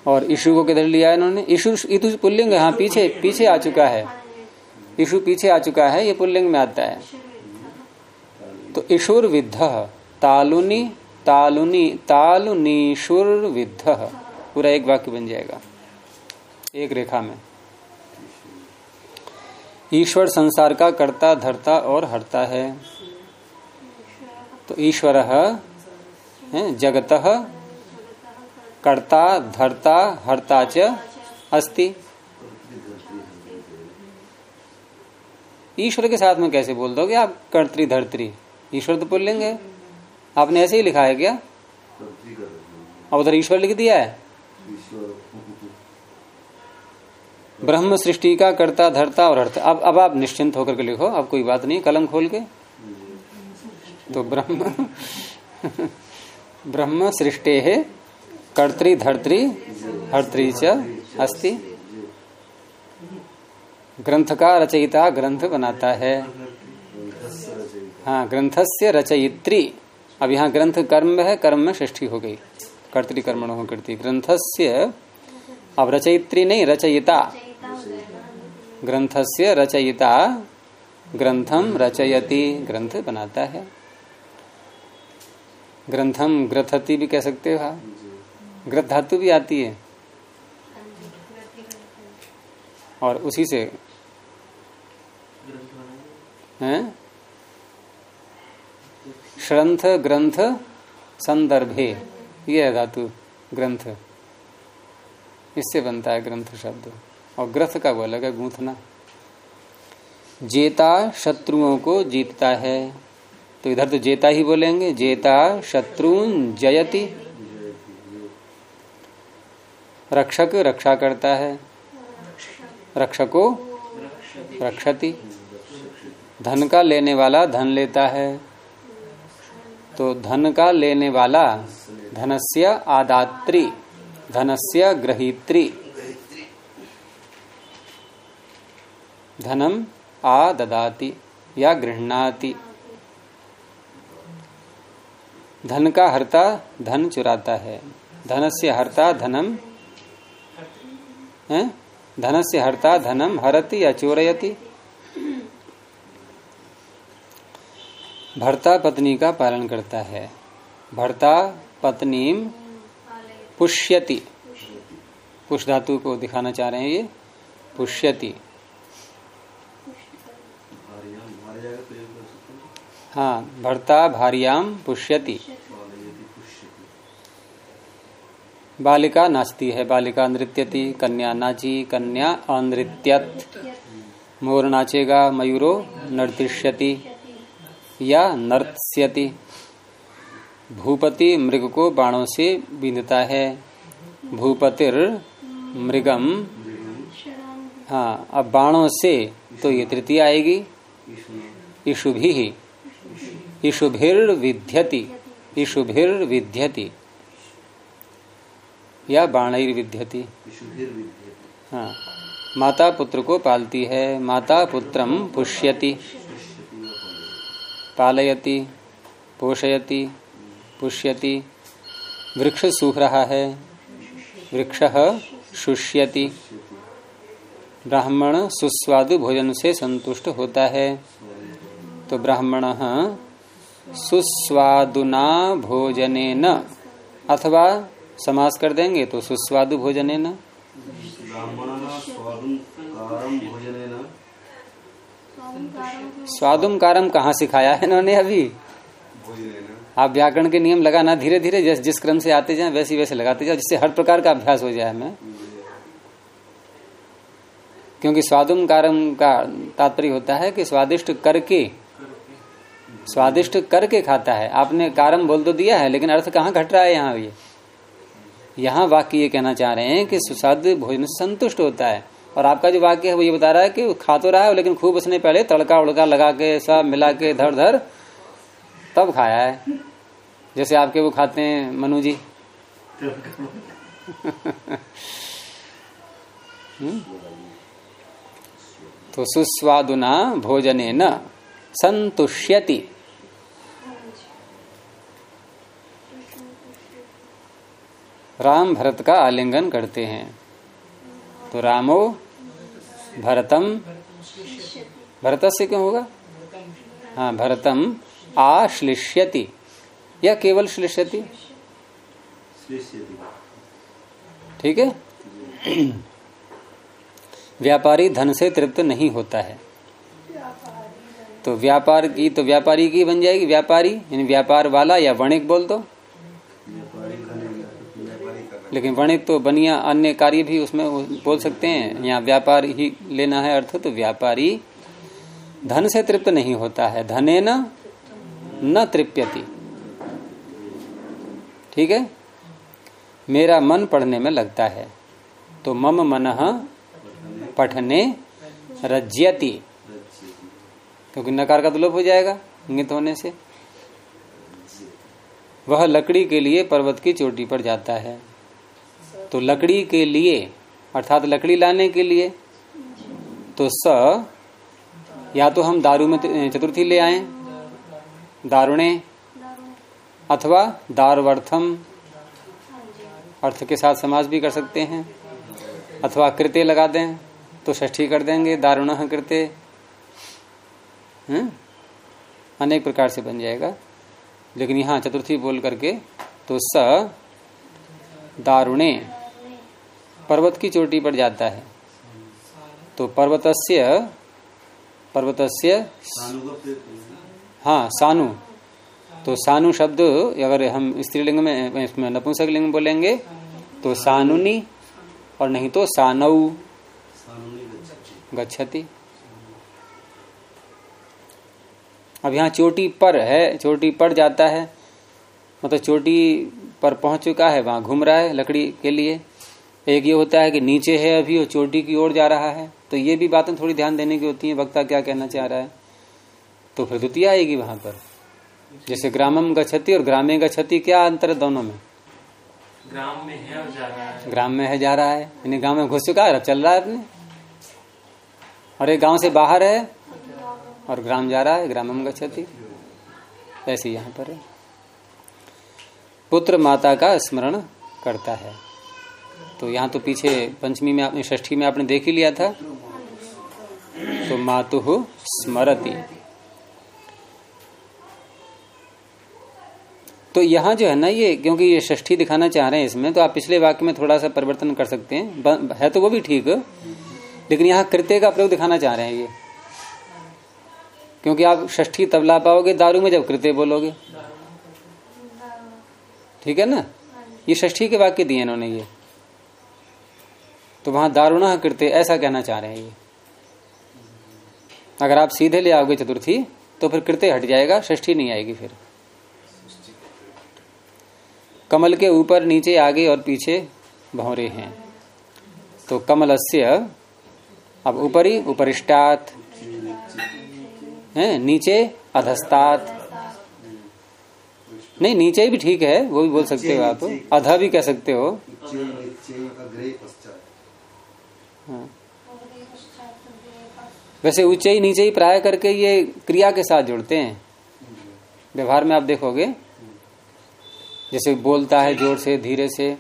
और ईशु को किधर लिया है इन्होंने? ईशु इतु पुल्लिंग हाँ पीछे पीछे आ चुका है। ईशु पीछे आ चुका है ये पुल्लिंग में आता है। तो ईशुर विद्ध तालुनी तालुनी तालुनीशुर विद्ध पूरा एक वाक्य बन जाएगा। एक रेखा में। ईश्वर संसार का कर्ता, धरता और हरता है। तो ईश्वर जगत कर्ता, धरता, हरता च अस्ति। ईश्वर के साथ में कैसे बोल दोगे आप? कर्तरी, धरत्री। ईश्वर तो पुल्लिंग है आपने ऐसे ही लिखा है क्या। और उधर ईश्वर लिख दिया है। ब्रह्म सृष्टि का कर्ता, धरता और हरता अब अब आप निश्चिंत होकर के लिखो, अब कोई बात नहीं कलम खोल के। तो ब्रह्म ब्रह्म सृष्टि है कर्तृ धर्तृ हर्तृ अस्ति। ग्रंथ का रचयिता ग्रंथ बनाता है। हाँ ग्रंथस्य रचयित्री। अब यहाँ ग्रंथ कर्म है, कर्म में षष्ठी हो गई। कर्तृ कर्मण हो करती। ग्रंथस्य, अब रचयित्री नहीं, रचयिता। ग्रंथस्य रचयिता, ग्रंथम रचयति। ग्रंथ बनाता है। ग्रंथम ग्रथति भी कह सकते हो ग्रथ धातु भी आती है। और उसी से। हैं? श्रंथ, ग्रंथ, संदर्भे। ये है धातु, ग्रंथ। इससे बनता है ग्रंथ शब्द। और ग्रथ का वो अलग है, गूंथना। जेता शत्रुओं को जीतता है। तो इधर तो जेता ही बोलेंगे। जेता शत्रुन जयति। रक्षक रक्षा करता है। रक्षको रक्षति। धन का लेने वाला धन लेता है। तो धन का लेने वाला धनस्य आदात्री, धनस्य ग्रहीत्री। धनम आददाति या गृहणाति। धन का हर्ता धन चुराता है। धनस्य हर्ता धनम धनस्य हर्ता धनम हरति या चोरयति? भर्ता पत्नी का पालन करता है। भर्ता पत्नी पुष्यति। पुष धातु को दिखाना चाह रहे हैं ये। पुष्यति। हैं, भर्ता भार्याम पुष्यति। बालिका नाचती है। बालिका नृत्यति, कन्या नाची, कन्या अनृत्यत। मोर नाचेगा, मयूरो नर्तिष्यति। या नर्त्स्यति। भूपति मृग को बाणों से बींधता है। भूपतिर मृगम हाँ अब बाणों से तो ये तृतीय आएगी। इशुभि। इशुभिर्विध्यति। इशुभिर्विध्यति। या बाणैर्विध्यति। विशुद्धिर्विद्यते हाँ माता पुत्र को पालती है। माता पुत्रम पुष्यति। पालयति, पोषयति, पुष्यति। वृक्ष सूख रहा है। वृक्ष शुष्यति। ब्राह्मण सुस्वादु भोजन से संतुष्ट होता है। तो ब्राह्मण सुस्वादुना भोजने न अथवा समास कर देंगे तो सुस्वादु भोजने न स्वादुम कारम कहाँ सिखाया है इन्होंने अभी? आप व्याकरण के नियम लगाना धीरे धीरे जिस जिस क्रम से आते जाए वैसे वैसे लगाते जाओ जिससे हर प्रकार का अभ्यास हो जाए हमें। क्योंकि स्वादुम कारम का तात्पर्य होता है कि स्वादिष्ट करके स्वादिष्ट करके खाता है। आपने कारम बोल तो दिया है लेकिन अर्थ कहाँ घट रहा है यहाँ ये यहाँ वाक्य ये कहना चाह रहे हैं कि सुस्वाद भोजन संतुष्ट होता है। और आपका जो वाक्य है वो ये बता रहा है कि खा तो रहा है, लेकिन खूब उसने पहले तड़का उड़का लगा के, सब मिला के धर धर तब खाया है। जैसे आपके वो खाते हैं, मनु जी। हम्म? तो सुस्वादुना भोजने न संतुष्यति। राम भरत का आलिंगन करते हैं। तो रामो भरतम भरत से क्यों होगा? हाँ भरतम आश्लिष्यति। या केवल श्लिष्यति? ठीक है? व्यापारी धन से तृप्त नहीं होता है। तो व्यापार की तो व्यापारी की बन जाएगी। व्यापारी, यानी व्यापार वाला या वणिक बोल दो। करना लेकिन वणिक तो बनिया अन्य कार्य भी उसमें बोल सकते हैं। यहाँ व्यापार ही लेना है अर्थ तो व्यापारी धन से तृप्त नहीं होता है। धने न न तृप्यति। ठीक है? मेरा मन पढ़ने में लगता है। तो मम मन पठने रज्यति। क्योंकि नकार का दुलोप हो जाएगा इंगित होने से। वह लकड़ी के लिए पर्वत की चोटी पर जाता है। तो लकड़ी के लिए, अर्थात लकड़ी लाने के लिए तो स, या तो हम दारू में चतुर्थी ले आए, दारुणे, अथवा दारवर्थम, अर्थ के साथ समाज भी कर सकते हैं, अथवा कृत्य लगा दें तो षष्ठी कर देंगे, दारुण कृत्य हम्म? अनेक प्रकार से बन जाएगा लेकिन यहाँ चतुर्थी बोल करके तो स, दारुणे पर्वत की चोटी पर जाता है। तो पर्वतस्य पर्वतस्य हाँ सानु। तो सानु शब्द, अगर हम स्त्रीलिंग में इसमें नपुंसक लिंग बोलेंगे तो सानुनी, और नहीं तो सानऊ। गच्छति। अब यहाँ चोटी पर है, चोटी पर जाता है। मतलब चोटी पर पहुँच चुका है, वहाँ घूम रहा है लकड़ी के लिए। एक ये होता है कि नीचे है अभी और चोटी की ओर जा रहा है तो ये भी बातें थोड़ी ध्यान देने की होती है। वक्ता क्या कहना चाह रहा है? तो फिर द्वितीय आएगी वहाँ पर। जैसे ग्रामम गच्छति और ग्रामे गच्छति क्या अंतर है दोनों में? ग्राम में है और जा रहा है। ग्राम में है जा रहा है। यानी गाँव में घुस चुका है अब चल रहा है अपने। और एक गाँव से बाहर है और ग्राम जा रहा है ग्रामम गच्छति ऐसे यहाँ पर है। पुत्र माता का स्मरण करता है। तो यहाँ तो पीछे पंचमी में आपने, षष्ठी में आपने देख ही लिया था। तो मातु स्मरति। तो यहाँ जो है ना ये, क्योंकि ये षष्ठी दिखाना चाह रहे हैं इसमें तो आप पिछले वाक्य में थोड़ा सा परिवर्तन कर सकते हैं। है तो वो भी ठीक, लेकिन यहाँ कृत्य का प्रयोग दिखाना चाह रहे हैं ये। क्योंकि आप षष्ठी तब ला पाओगे, दारू में जब कृत्य बोलोगे। ठीक है ना? ये षष्ठी के वाक्य दिए इन्होंने ये। तो वहाँ दारुण कृत्य, ऐसा कहना चाह रहे हैं ये। अगर आप सीधे ले आओगे चतुर्थी तो फिर कृत्य हट जाएगा, षष्ठी नहीं आएगी फिर। कमल के ऊपर, नीचे, आगे और पीछे भौरे हैं। तो कमलस्य, अब ऊपरी उपरिष्टात, है, नीचे, अधस्तात। नहीं, नीचे भी ठीक है, वो भी बोल सकते हो आप। अधा भी कह सकते हो चे चे अग्रे पश्चात हाँ। वैसे ऊँचे ही नीचे ही प्राय करके ये क्रिया के साथ जुड़ते हैं। व्यवहार में आप देखोगे, जैसे बोलता है ज़ोर से, धीरे से।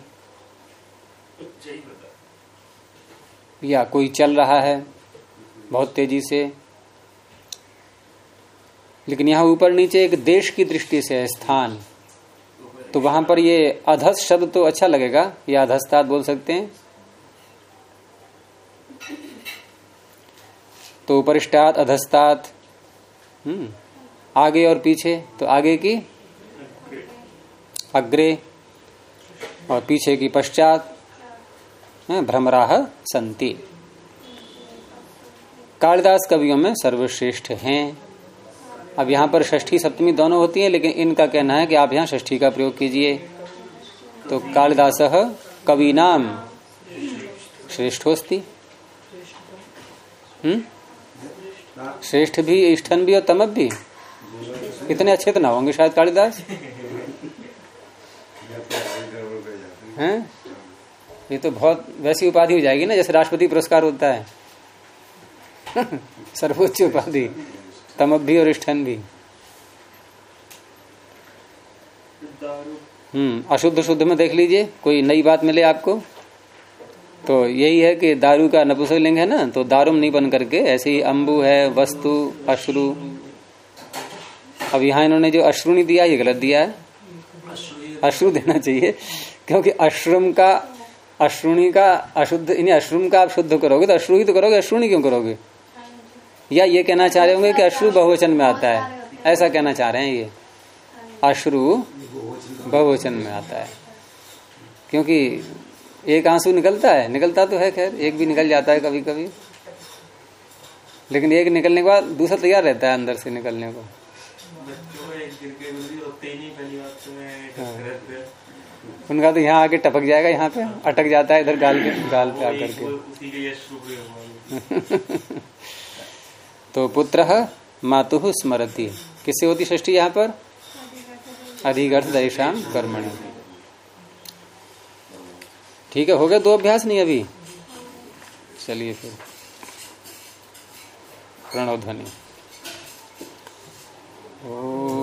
या कोई चल रहा है बहुत तेज़ी से। लेकिन यहाँ ऊपर नीचे एक देश की दृष्टि से है स्थान। तो वहाँ पर ये अधस शब्द तो अच्छा लगेगा, या अधस्तात बोल सकते हैं। तो उपरिष्टात अधस्तात। हम्म आगे और पीछे तो आगे की? अग्रे। और पीछे की पश्चात भ्रमराह संति। कालिदास कवियों में सर्वश्रेष्ठ हैं। अब यहाँ पर षष्ठी, सप्तमी दोनों होती है, लेकिन इनका कहना है कि आप यहाँ षष्ठी का प्रयोग कीजिए। तो कालिदास कवि नाम श्रेष्ठ श्रेष्ठोस्ती। हम्म श्रेष्ठ भी, इष्ठन भी और तमक भी। इतने अच्छे तो ना होंगे शायद कालिदास। हैं? ये तो बहुत, वैसी उपाधि हो जाएगी ना, जैसे राष्ट्रपति पुरस्कार होता है। [LAUGHS] सर्वोच्च उपाधि। तमब भी और स्ठन भी। हम्म अशुद्ध शुद्ध में देख लीजिए, कोई नई बात मिले आपको? तो यही है कि दारू का नपुंसक लिंग है ना तो दारुम नहीं बन करके ऐसे ही अम्बु है, वस्तु, अश्रु। अब यहाँ इन्होंने जो अश्रु नहीं दिया, ये गलत दिया है। अश्रु देना चाहिए, क्योंकि अश्रुम का, अश्रुणी का अशुद्ध इन्हें अश्रुम का आप शुद्ध करोगे तो अश्रु ही तो करोगे, अश्रुणी क्यों करोगे? या ये कहना चाह रहे होंगे कि अश्रु बहुवचन में आता है। ऐसा कहना चाह रहे हैं ये। अश्रु बहुवचन में आता है। क्योंकि एक आँसू निकलता है निकलता तो है खैर एक भी निकल जाता है कभी कभी लेकिन एक निकलने के बाद दूसरा तैयार रहता है अंदर से निकलने को। तो मैं हाँ। उनका तो यहाँ आके टपक जाएगा यहाँ पे अटक जाता है इधर गाल के गाल पे आकर के। [LAUGHS] तो पुत्र मातु स्मरती। किससे होती षष्ठी यहाँ पर? अधिगर्थ दयशाम कर्मण। ठीक है हो गया दो अभ्यास नहीं अभी? चलिए फिर। प्रणव ध्वनि। ओ।